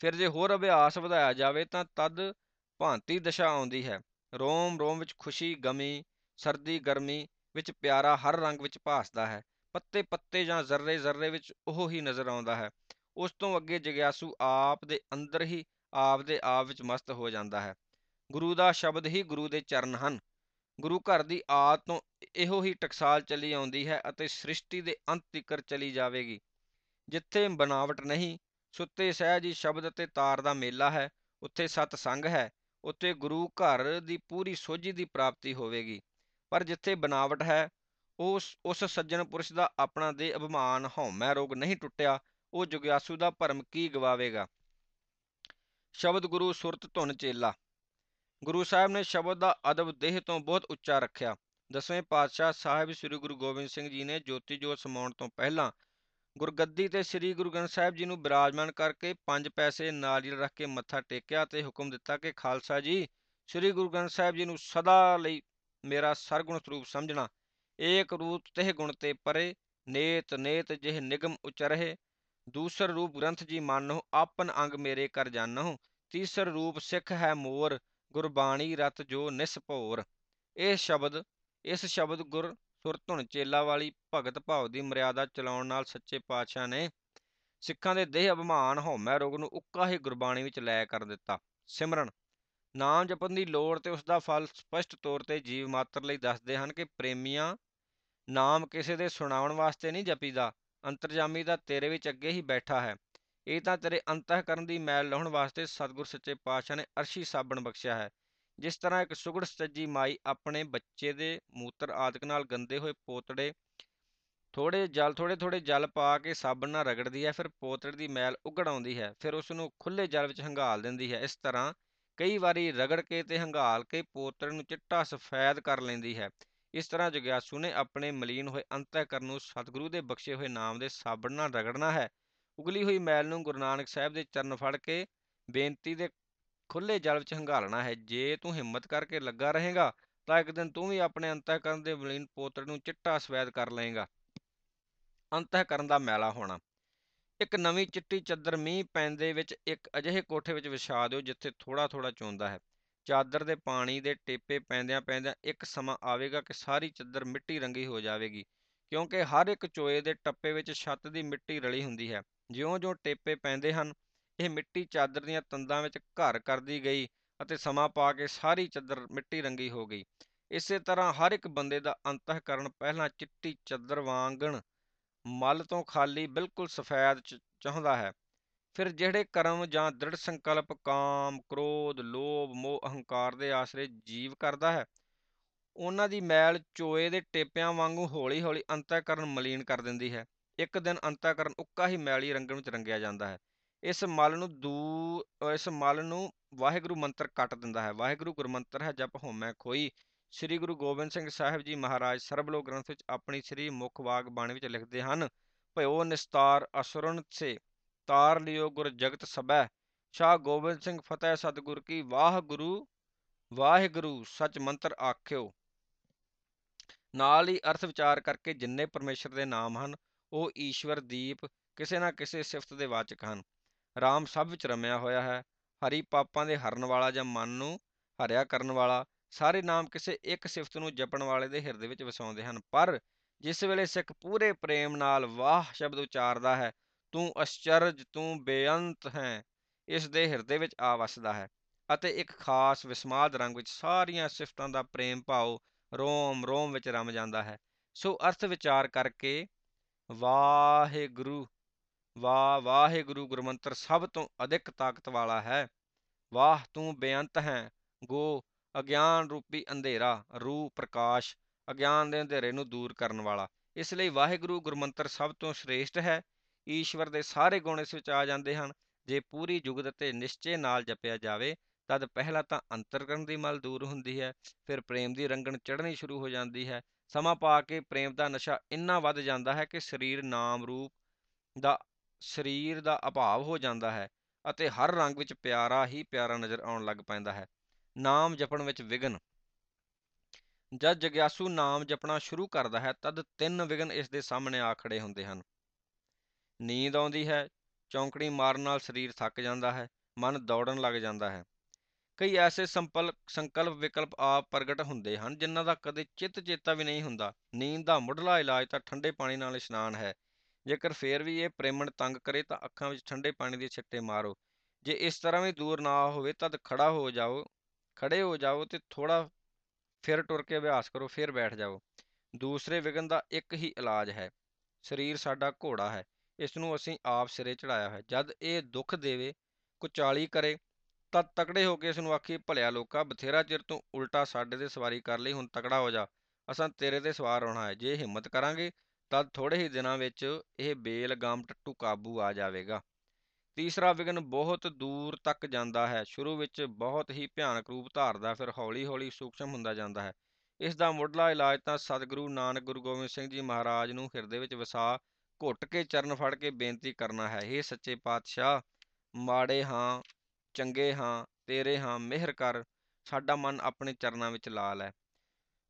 ਫਿਰ ਜੇ ਹੋਰ ਅਭਿਆਸ ਵਧਾਇਆ ਜਾਵੇ ਤਾਂ ਤਦ ਭਾਂਤੀ ਦਿਸ਼ਾ ਆਉਂਦੀ ਹੈ। ਰੋਮ ਰੋਮ ਵਿੱਚ ਖੁਸ਼ੀ, ਗਮੀ, ਸਰਦੀ, ਗਰਮੀ ਵਿੱਚ ਪਿਆਰਾ ਹਰ ਰੰਗ ਵਿੱਚ ਭਾਸਦਾ ਹੈ। ਪੱਤੇ ਪੱਤੇ ਜਾਂ ਜ਼ਰਰੇ ਜ਼ਰਰੇ ਵਿੱਚ ਉਹ ਹੀ ਨਜ਼ਰ ਆਉਂਦਾ ਹੈ। ਉਸ ਤੋਂ ਅੱਗੇ ਜਗਿਆਸੂ ਆਪ ਦੇ ਅੰਦਰ ਹੀ ਆਪ ਦੇ ਆਪ ਵਿੱਚ ਮਸਤ ਹੋ ਜਾਂਦਾ ਹੈ। ਗੁਰੂ ਦਾ ਸ਼ਬਦ ਹੀ ਗੁਰੂ ਦੇ ਚਰਨ ਹਨ। ਗੁਰੂ ਘਰ ਦੀ ਆਦ ਤੋਂ ਇਹੋ ਹੀ ਟਕਸਾਲ ਚੱਲੀ ਆਉਂਦੀ ਹੈ ਅਤੇ ਸ੍ਰਿਸ਼ਟੀ ਦੇ ਅੰਤ ਤੀਕਰ ਚਲੀ ਜਾਵੇਗੀ। ਜਿੱਥੇ ਬਨਾਵਟ ਨਹੀਂ, ਸੁੱਤੇ ਸਹਿਜ ਹੀ ਸ਼ਬਦ ਅਤੇ ਤਾਰ ਦਾ ਮੇਲਾ ਹੈ, ਉੱਥੇ ਸਤਸੰਗ ਹੈ, ਉੱਥੇ ਗੁਰੂ ਘਰ ਦੀ ਪੂਰੀ ਸੋਝੀ ਦੀ ਪ੍ਰਾਪਤੀ ਹੋਵੇਗੀ। ਪਰ ਜਿੱਥੇ ਬਨਾਵਟ ਹੈ, ਉਸ ਉਸ ਸੱਜਣ ਪੁਰਸ਼ ਦਾ ਆਪਣਾ ਦੇ ਅਭਿਮਾਨ ਹਉਮੈ ਰੋਗ ਨਹੀਂ ਟੁੱਟਿਆ, ਉਹ ਜਗਿਆਸੂ ਦਾ ਭਰਮ ਕੀ ਗਵਾਵੇਗਾ? ਸ਼ਬਦ ਗੁਰੂ ਸੁਰਤ ਧੁਨ ਚੇਲਾ। ਗੁਰੂ ਸਾਹਿਬ ਨੇ ਸ਼ਬਦ ਦਾ ਅਦਬ ਦੇਹ ਤੋਂ ਬਹੁਤ ਉੱਚਾ ਰੱਖਿਆ। ਦਸਵੇਂ ਪਾਤਸ਼ਾਹ ਸਾਹਿਬ ਸ੍ਰੀ ਗੁਰੂ ਗੋਬਿੰਦ ਸਿੰਘ ਜੀ ਨੇ ਜੋਤੀ ਜੋਤ ਸਮਾਉਣ ਤੋਂ ਪਹਿਲਾਂ ਗੁਰਗੱਦੀ ਤੇ ਸ੍ਰੀ ਗੁਰੂ ਗ੍ਰੰਥ ਸਾਹਿਬ ਜੀ ਨੂੰ ਬਿਰਾਜਮਾਨ ਕਰਕੇ ਪੰਜ ਪੈਸੇ ਨਾਰੀਅਲ ਰੱਖ ਕੇ ਮੱਥਾ ਟੇਕਿਆ ਤੇ ਹੁਕਮ ਦਿੱਤਾ ਕਿ, ਖਾਲਸਾ ਜੀ, ਸ੍ਰੀ ਗੁਰੂ ਗ੍ਰੰਥ ਸਾਹਿਬ ਜੀ ਨੂੰ ਸਦਾ ਲਈ ਮੇਰਾ ਸਰਗੁਣ ਸਰੂਪ ਸਮਝਣਾ। ਏਕ ਰੂਪ ਤਿਹ ਗੁਣ ਤੇ ਪਰੇ ਨੇਤ ਨੇਤ ਜਿਹ ਨਿਗਮ ਉਚਰਹਿ ਦੂਸਰ ਰੂਪ ਗ੍ਰੰਥ ਜੀ ਮਾਨੋ ਆਪਨ ਅੰਗ ਮੇਰੇ ਕਰ ਜਾਨਹੁ, ਤੀਸਰ ਰੂਪ ਸਿੱਖ ਹੈ ਮੋਰ, ਗੁਰਬਾਣੀ ਰਤ ਜੋ ਨਿਸਭੋਰ ਇਹ ਸ਼ਬਦ, ਇਸ ਸ਼ਬਦ ਗੁਰ ਸੁਰ ਚੇਲਾ ਵਾਲੀ ਭਗਤ ਭਾਵ ਦੀ ਮਰਿਆਦਾ ਚਲਾਉਣ ਨਾਲ ਸੱਚੇ ਪਾਤਸ਼ਾਹ ਨੇ ਸਿੱਖਾਂ ਦੇ ਦੇਹ ਅਭਿਮਾਨ ਹਉਮੈ ਰੋਗ ਨੂੰ ਉੱਕਾ ਹੀ ਗੁਰਬਾਣੀ ਵਿੱਚ ਲੈ ਕਰ ਦਿੱਤਾ। ਸਿਮਰਨ, ਨਾਮ ਜਪਣ ਦੀ ਲੋੜ ਤੇ ਉਸ ਦਾ ਫਲ ਸਪਸ਼ਟ ਤੌਰ ਤੇ ਜੀਵ ਮਾਤਰ ਲਈ ਦੱਸਦੇ ਹਨ ਕਿ ਪ੍ਰੇਮੀਆਂ ਨਾਮ ਕਿਸੇ ਦੇ ਸੁਣਾਉਣ ਵਾਸਤੇ ਨਹੀਂ ਜਪੀਦਾ ਅੰਤਰਜਾਮੀ ਦਾ ਤੇਰੇ ਵਿੱਚ ਅੱਗੇ ਹੀ ਬੈਠਾ ਹੈ। ਇਹ ਤਾਂ ਤੇਰੇ ਅੰਤःਕਰਨ ਦੀ ਮੈਲ ਲਾਉਣ ਵਾਸਤੇ ਸਤਿਗੁਰ ਸੱਚੇ ਪਾਤਸ਼ਾਹ ਨੇ ਅਰਸ਼ੀ ਸਾਬਣ ਬਖਸ਼ਿਆ ਹੈ। ਜਿਸ ਤਰ੍ਹਾਂ ਇੱਕ ਸੁਗੜ ਸੱਜੀ ਮਾਈ ਆਪਣੇ ਬੱਚੇ ਦੇ ਮੂਤਰ ਆਦਿਕ ਨਾਲ ਗੰਦੇ ਹੋਏ ਪੋਤੜੇ ਥੋੜੇ ਜਲ ਥੋੜੇ ਥੋੜੇ ਜਲ ਪਾ ਕੇ ਸਾਬਣ ਨਾਲ ਰਗੜਦੀ ਹੈ, ਫਿਰ ਪੋਤੜੇ ਦੀ ਮੈਲ ਉਗੜ ਆਉਂਦੀ ਹੈ, ਫਿਰ ਉਸ ਨੂੰ ਖੁੱਲੇ ਜਲ ਵਿੱਚ ਹੰਗਾਲ ਦਿੰਦੀ ਹੈ। ਇਸ ਤਰ੍ਹਾਂ ਕਈ ਵਾਰੀ ਰਗੜ ਕੇ ਤੇ ਹੰਗਾਲ ਕੇ ਪੋਤੜੇ ਨੂੰ ਚਿੱਟਾ ਸਫੈਦ ਕਰ ਲੈਂਦੀ ਹੈ। ਇਸ ਤਰ੍ਹਾਂ ਜਗਿਆਸੂ ਨੇ ਆਪਣੇ ਮਲੀਨ ਹੋਏ ਅੰਤःਕਰਨ ਨੂੰ ਸਤਿਗੁਰੂ ਦੇ ਬਖਸ਼ੇ ਹੋਏ ਨਾਮ ਦੇ ਸਾਬਣ ਨਾਲ ਰਗੜਨਾ ਹੈ। ਉਗਲੀ ਹੋਈ ਮੈਲ ਨੂੰ ਗੁਰੂ ਨਾਨਕ ਸਾਹਿਬ ਦੇ ਚਰਨ ਫੜ ਕੇ ਬੇਨਤੀ ਦੇ ਖੁੱਲੇ ਜਲ ਵਿੱਚ ਹੰਗਾਲਣਾ ਹੈ। ਜੇ ਤੂੰ ਹਿੰਮਤ ਕਰਕੇ ਲੱਗਾ ਰਹੇਗਾ, ਤਾਂ ਇੱਕ ਦਿਨ ਤੂੰ ਵੀ ਆਪਣੇ ਅੰਤःਕਰਨ ਦੇ ਮਲੀਨ ਪੋਤੜੇ ਨੂੰ ਚਿੱਟਾ ਸਵੈਦ ਕਰ ਲਏਗਾ। ਅੰਤਕਰਨ ਦਾ ਮੈਲਾ ਹੋਣਾ। ਇੱਕ ਨਵੀਂ ਚਿੱਟੀ ਚੱਦਰ ਮੀਂਹ ਪੈਂਦੇ ਵਿੱਚ ਇੱਕ ਅਜਿਹੇ ਕੋਠੇ ਵਿੱਚ ਵਿਛਾ ਦਿਓ ਜਿੱਥੇ ਥੋੜਾ ਥੋੜਾ ਚੋਂਦਾ ਹੈ। ਚਾਦਰ ਦੇ ਪਾਣੀ ਦੇ ਟੇਪੇ ਪੈਂਦਿਆਂ ਪੈਂਦਿਆਂ ਇੱਕ ਸਮਾਂ ਆਵੇਗਾ ਕਿ ਸਾਰੀ ਚਾਦਰ ਮਿੱਟੀ ਰੰਗੀ ਹੋ ਜਾਵੇਗੀ, ਕਿਉਂਕਿ ਹਰ ਇੱਕ ਚੋਏ ਦੇ ਟੱਪੇ ਵਿੱਚ ਛੱਤ ਦੀ ਮਿੱਟੀ ਰਲੀ ਹੁੰਦੀ ਹੈ। ਜਿਉਂ-ਜਿਉਂ ਟੇਪੇ ਪੈਂਦੇ ਹਨ, ਇਹ ਮਿੱਟੀ ਚਾਦਰ ਦੀਆਂ ਤੰਦਾਂ ਵਿੱਚ ਘਰ ਕਰਦੀ ਗਈ ਅਤੇ ਸਮਾਂ ਪਾ ਕੇ ਸਾਰੀ ਚਾਦਰ ਮਿੱਟੀ ਰੰਗੀ ਹੋ ਗਈ। ਇਸੇ ਤਰ੍ਹਾਂ ਹਰ ਇੱਕ ਬੰਦੇ ਦਾ ਅੰਤःਕਰਨ ਪਹਿਲਾਂ ਚਿੱਟੀ ਚਾਦਰ ਵਾਂਗਣ ਮਲ ਤੋਂ ਖਾਲੀ ਬਿਲਕੁਲ ਸਫੈਦ ਚਾਹੁੰਦਾ ਹੈ। ਫਿਰ ਜਿਹੜੇ ਕਰਮ ਜਾਂ ਦ੍ਰਿੜ ਸੰਕਲਪ, ਕਾਮ, ਕ੍ਰੋਧ, ਲੋਭ, ਮੋਹ, ਅਹੰਕਾਰ ਦੇ ਆਸਰੇ ਜੀਵ ਕਰਦਾ ਹੈ, ਉਹਨਾਂ ਦੀ ਮੈਲ ਚੋਏ ਦੇ ਟੇਪਿਆਂ ਵਾਂਗੂ ਹੌਲੀ-ਹੌਲੀ ਅੰਤਕਰਨ ਮਲੀਨ ਕਰ ਦਿੰਦੀ ਹੈ। ਇੱਕ ਦਿਨ ਅੰਤਕਰਨ ਉੱਕਾ ਹੀ ਮੈਲੀ ਰੰਗਣ ਵਿੱਚ ਰੰਗਿਆ ਜਾਂਦਾ ਹੈ। ਇਸ ਮਲ ਨੂੰ ਦੂ ਇਸ ਮਲ ਨੂੰ ਵਾਹਿਗੁਰੂ ਮੰਤਰ ਕੱਟ ਦਿੰਦਾ ਹੈ। ਵਾਹਿਗੁਰੂ ਗੁਰਮੰਤਰ ਹੈ, ਜਪ ਹੋਮੈ ਖੋਈ। ਸ੍ਰੀ ਗੁਰੂ ਗੋਬਿੰਦ ਸਿੰਘ ਸਾਹਿਬ ਜੀ ਮਹਾਰਾਜ ਸਰਬਲੋਕ ਗ੍ਰੰਥ ਵਿੱਚ ਆਪਣੀ ਸ੍ਰੀ ਮੁਖ ਵਾਗ ਬਾਣੀ ਵਿੱਚ ਲਿਖਦੇ ਹਨ, ਭਇਓ ਨਿਸਤਾਰ ਅਸੁਰਨ ਸੇ। ਤਾਰ ਲਿਓ ਗੁਰ ਜਗਤ ਸਬੈ ਸ਼ਾਹ ਗੋਬਿੰਦ ਸਿੰਘ ਫਤਿਹ ਸਤਿਗੁਰ ਕੀ ਵਾਹ ਗੁਰੂ, ਵਾਹਿਗੁਰੂ ਸਚ ਮੰਤਰ ਆਖਿਓ। ਨਾਲ ਹੀ ਅਰਥ ਵਿਚਾਰ ਕਰਕੇ ਜਿੰਨੇ ਪਰਮੇਸ਼ਰ ਦੇ ਨਾਮ ਹਨ, ਉਹ ਈਸ਼ਵਰ ਦੀਪ ਕਿਸੇ ਨਾ ਕਿਸੇ ਸਿਫਤ ਦੇ ਵਾਚਕ ਹਨ। ਰਾਮ ਸਭ ਵਿੱਚ ਰਮਿਆ ਹੋਇਆ ਹੈ, ਹਰੀ ਪਾਪਾਂ ਦੇ ਹਰਨ ਵਾਲਾ ਜਾਂ ਮਨ ਨੂੰ ਹਰਿਆ ਕਰਨ ਵਾਲਾ, ਸਾਰੇ ਨਾਮ ਕਿਸੇ ਇੱਕ ਸਿਫਤ ਨੂੰ ਜਪਣ ਵਾਲੇ ਦੇ ਹਿਰਦੇ ਵਿੱਚ ਵਸਾਉਂਦੇ ਹਨ, ਪਰ ਜਿਸ ਵੇਲੇ ਸਿੱਖ ਪੂਰੇ ਪ੍ਰੇਮ ਨਾਲ ਵਾਹ ਸ਼ਬਦ ਉਚਾਰਦਾ ਹੈ ਤੂੰ ਅਚਰਜ ਤੂੰ ਬੇਅੰਤ ਹੈ, ਇਸ ਦੇ ਹਿਰਦੇ ਵਿੱਚ ਆ ਵਸਦਾ ਹੈ। ਅਤੇ ਇੱਕ ਖਾਸ ਵਿਸਮਾਦ ਰੰਗ ਵਿੱਚ ਸਾਰੀਆਂ ਸਿਫਤਾਂ ਦਾ ਪ੍ਰੇਮ ਭਾਵ ਰੋਮ ਰੋਮ ਵਿੱਚ ਰਮ ਜਾਂਦਾ ਹੈ। ਸੋ ਅਰਥ ਵਿਚਾਰ ਕਰਕੇ ਵਾਹਿਗੁਰੂ, ਵਾਹ, ਵਾਹਿਗੁਰੂ ਗੁਰਮੰਤਰ ਸਭ ਤੋਂ ਅਧਿਕ ਤਾਕਤ ਵਾਲਾ ਹੈ। ਵਾਹ, ਤੂੰ ਬੇਅੰਤ ਹੈ, ਗੋ, ਅਗਿਆਨ ਰੂਪੀ ਅੰਧੇਰਾ, ਰੂਹ ਪ੍ਰਕਾਸ਼, ਅਗਿਆਨ ਦੇ ਅੰਧੇਰੇ ਨੂੰ ਦੂਰ ਕਰਨ ਵਾਲਾ। ਇਸ ਲਈ ਵਾਹਿਗੁਰੂ ਗੁਰਮੰਤਰ ਸਭ ਤੋਂ ਸ੍ਰੇਸ਼ਟ ਹੈ। ਈਸ਼ਵਰ ਦੇ ਸਾਰੇ ਗੁਣ ਇਸ ਵਿੱਚ ਆ ਜਾਂਦੇ ਹਨ। ਜੇ ਪੂਰੀ ਜੁਗਤ ਤੇ ਨਿਸ਼ਚੇ ਨਾਲ ਜਪਿਆ ਜਾਵੇ, ਤਦ ਪਹਿਲਾਂ ਤਾਂ ਅੰਤਰਕਰਨ ਦੀ ਮਲ ਦੂਰ ਹੁੰਦੀ ਹੈ, ਫਿਰ ਪ੍ਰੇਮ ਦੀ ਰੰਗਣ ਚੜ੍ਹਨੀ ਸ਼ੁਰੂ ਹੋ ਜਾਂਦੀ ਹੈ। ਸਮਾਂ ਪਾ ਕੇ ਪ੍ਰੇਮ ਦਾ ਨਸ਼ਾ ਇੰਨਾ ਵੱਧ ਜਾਂਦਾ ਹੈ ਕਿ ਸਰੀਰ ਨਾਮ ਰੂਪ ਦਾ, ਸਰੀਰ ਦਾ ਅਭਾਵ ਹੋ ਜਾਂਦਾ ਹੈ ਅਤੇ ਹਰ ਰੰਗ ਵਿੱਚ ਪਿਆਰਾ ਹੀ ਪਿਆਰਾ ਨਜ਼ਰ ਆਉਣ ਲੱਗ ਪੈਂਦਾ ਹੈ। ਨਾਮ ਜਪਣ ਵਿੱਚ ਵਿਗਨ ਜਦ ਜਗਿਆਸੂ ਨਾਮ ਜਪਣਾ ਸ਼ੁਰੂ ਕਰਦਾ ਹੈ, ਤਦ ਤਿੰਨ ਵਿਗਨ ਇਸ ਦੇ ਸਾਹਮਣੇ ਆ ਖੜੇ ਹੁੰਦੇ ਹਨ। ਨੀਂਦ ਆਉਂਦੀ ਹੈ, ਚੌਂਕੜੀ ਮਾਰਨ ਨਾਲ ਸਰੀਰ ਥੱਕ ਜਾਂਦਾ ਹੈ, ਮਨ ਦੌੜਨ ਲੱਗ ਜਾਂਦਾ ਹੈ। ਕਈ ਐਸੇ ਸੰਕਲਪ ਵਿਕਲਪ ਆਪ ਪ੍ਰਗਟ ਹੁੰਦੇ ਹਨ, ਜਿਨ੍ਹਾਂ ਦਾ ਕਦੇ ਚਿੱਤ ਚੇਤਾ ਵੀ ਨਹੀਂ ਹੁੰਦਾ। ਨੀਂਦ ਦਾ ਮੁੱਢਲਾ ਇਲਾਜ ਤਾਂ ਠੰਡੇ ਪਾਣੀ ਨਾਲ ਇਸ਼ਨਾਨ ਹੈ। ਜੇਕਰ ਫੇਰ ਵੀ ਇਹ ਪ੍ਰੇਮਣ ਤੰਗ ਕਰੇ ਤਾਂ ਅੱਖਾਂ ਵਿੱਚ ਠੰਡੇ ਪਾਣੀ ਦੇ ਛਿੱਟੇ ਮਾਰੋ। ਜੇ ਇਸ ਤਰ੍ਹਾਂ ਵੀ ਦੂਰ ਨਾ ਹੋਵੇ ਤਦ ਖੜਾ ਹੋ ਜਾਓ, ਖੜੇ ਹੋ ਜਾਓ ਤੇ ਥੋੜਾ ਫਿਰ ਟੁਰ ਕੇ ਅਭਿਆਸ ਕਰੋ, ਫਿਰ ਬੈਠ ਜਾਓ। ਦੂਸਰੇ ਵਿਗਨ ਦਾ ਇੱਕ ਹੀ ਇਲਾਜ ਹੈ। ਸਰੀਰ ਸਾਡਾ ਘੋੜਾ ਹੈ। ਇਸ ਨੂੰ ਅਸੀਂ ਆਪ ਸਿਰੇ ਚੜਾਇਆ ਹੈ ਜਦ ਇਹ ਦੁੱਖ ਦੇਵੇ, ਕੁਚਾਲੀ ਕਰੇ ਤਦ ਤਕੜੇ ਹੋ ਕੇ ਇਸ ਨੂੰ ਆਖੀ ਭਲਿਆ ਲੋਕਾ, ਬਥੇਰਾ ਚਿਰ ਤੋਂ ਉਲਟਾ ਸਾਡੇ ਤੇ ਸਵਾਰੀ ਕਰ ਲਈ, ਹੁਣ ਤਕੜਾ ਹੋ ਜਾ। ਅਸਾਂ ਤੇਰੇ ਤੇ ਸਵਾਰ ਹੋਣਾ ਹੈ। ਜੇ ਹਿੰਮਤ ਕਰਾਂਗੇ ਤਦ ਥੋੜੇ ਹੀ ਦਿਨਾਂ ਵਿੱਚ ਇਹ ਬੇਲਗਾਮ ਟੱਟੂ ਕਾਬੂ ਆ ਜਾਵੇਗਾ। ਤੀਸਰਾ ਵਿਗਨ ਬਹੁਤ ਦੂਰ ਤੱਕ ਜਾਂਦਾ ਹੈ। ਸ਼ੁਰੂ ਵਿੱਚ ਬਹੁਤ ਹੀ ਭਿਆਨਕ ਰੂਪ ਧਾਰਦਾ, ਫਿਰ ਹੌਲੀ-ਹੌਲੀ ਸੂਖਸ਼ਮ ਹੁੰਦਾ ਜਾਂਦਾ ਹੈ। ਇਸ ਦਾ ਮੁੱਢਲਾ ਇਲਾਜ ਤਾਂ ਸਤਿਗੁਰੂ ਨਾਨਕ ਗੁਰੂ ਗੋਬਿੰਦ ਸਿੰਘ ਜੀ ਮਹਾਰਾਜ ਨੂੰ ਹਿਰਦੇ ਵਿੱਚ ਵਸਾ ਘੁੱਟ ਕੇ ਚਰਨ ਫੜ ਕੇ ਬੇਨਤੀ ਕਰਨਾ ਹੈ ਇਹ ਸੱਚੇ ਪਾਤਸ਼ਾਹ, ਮਾੜੇ ਹਾਂ, ਚੰਗੇ ਹਾਂ, ਤੇਰੇ ਹਾਂ, ਮਿਹਰ ਕਰ, ਸਾਡਾ ਮਨ ਆਪਣੇ ਚਰਨਾਂ ਵਿੱਚ ਲਾ ਲੈ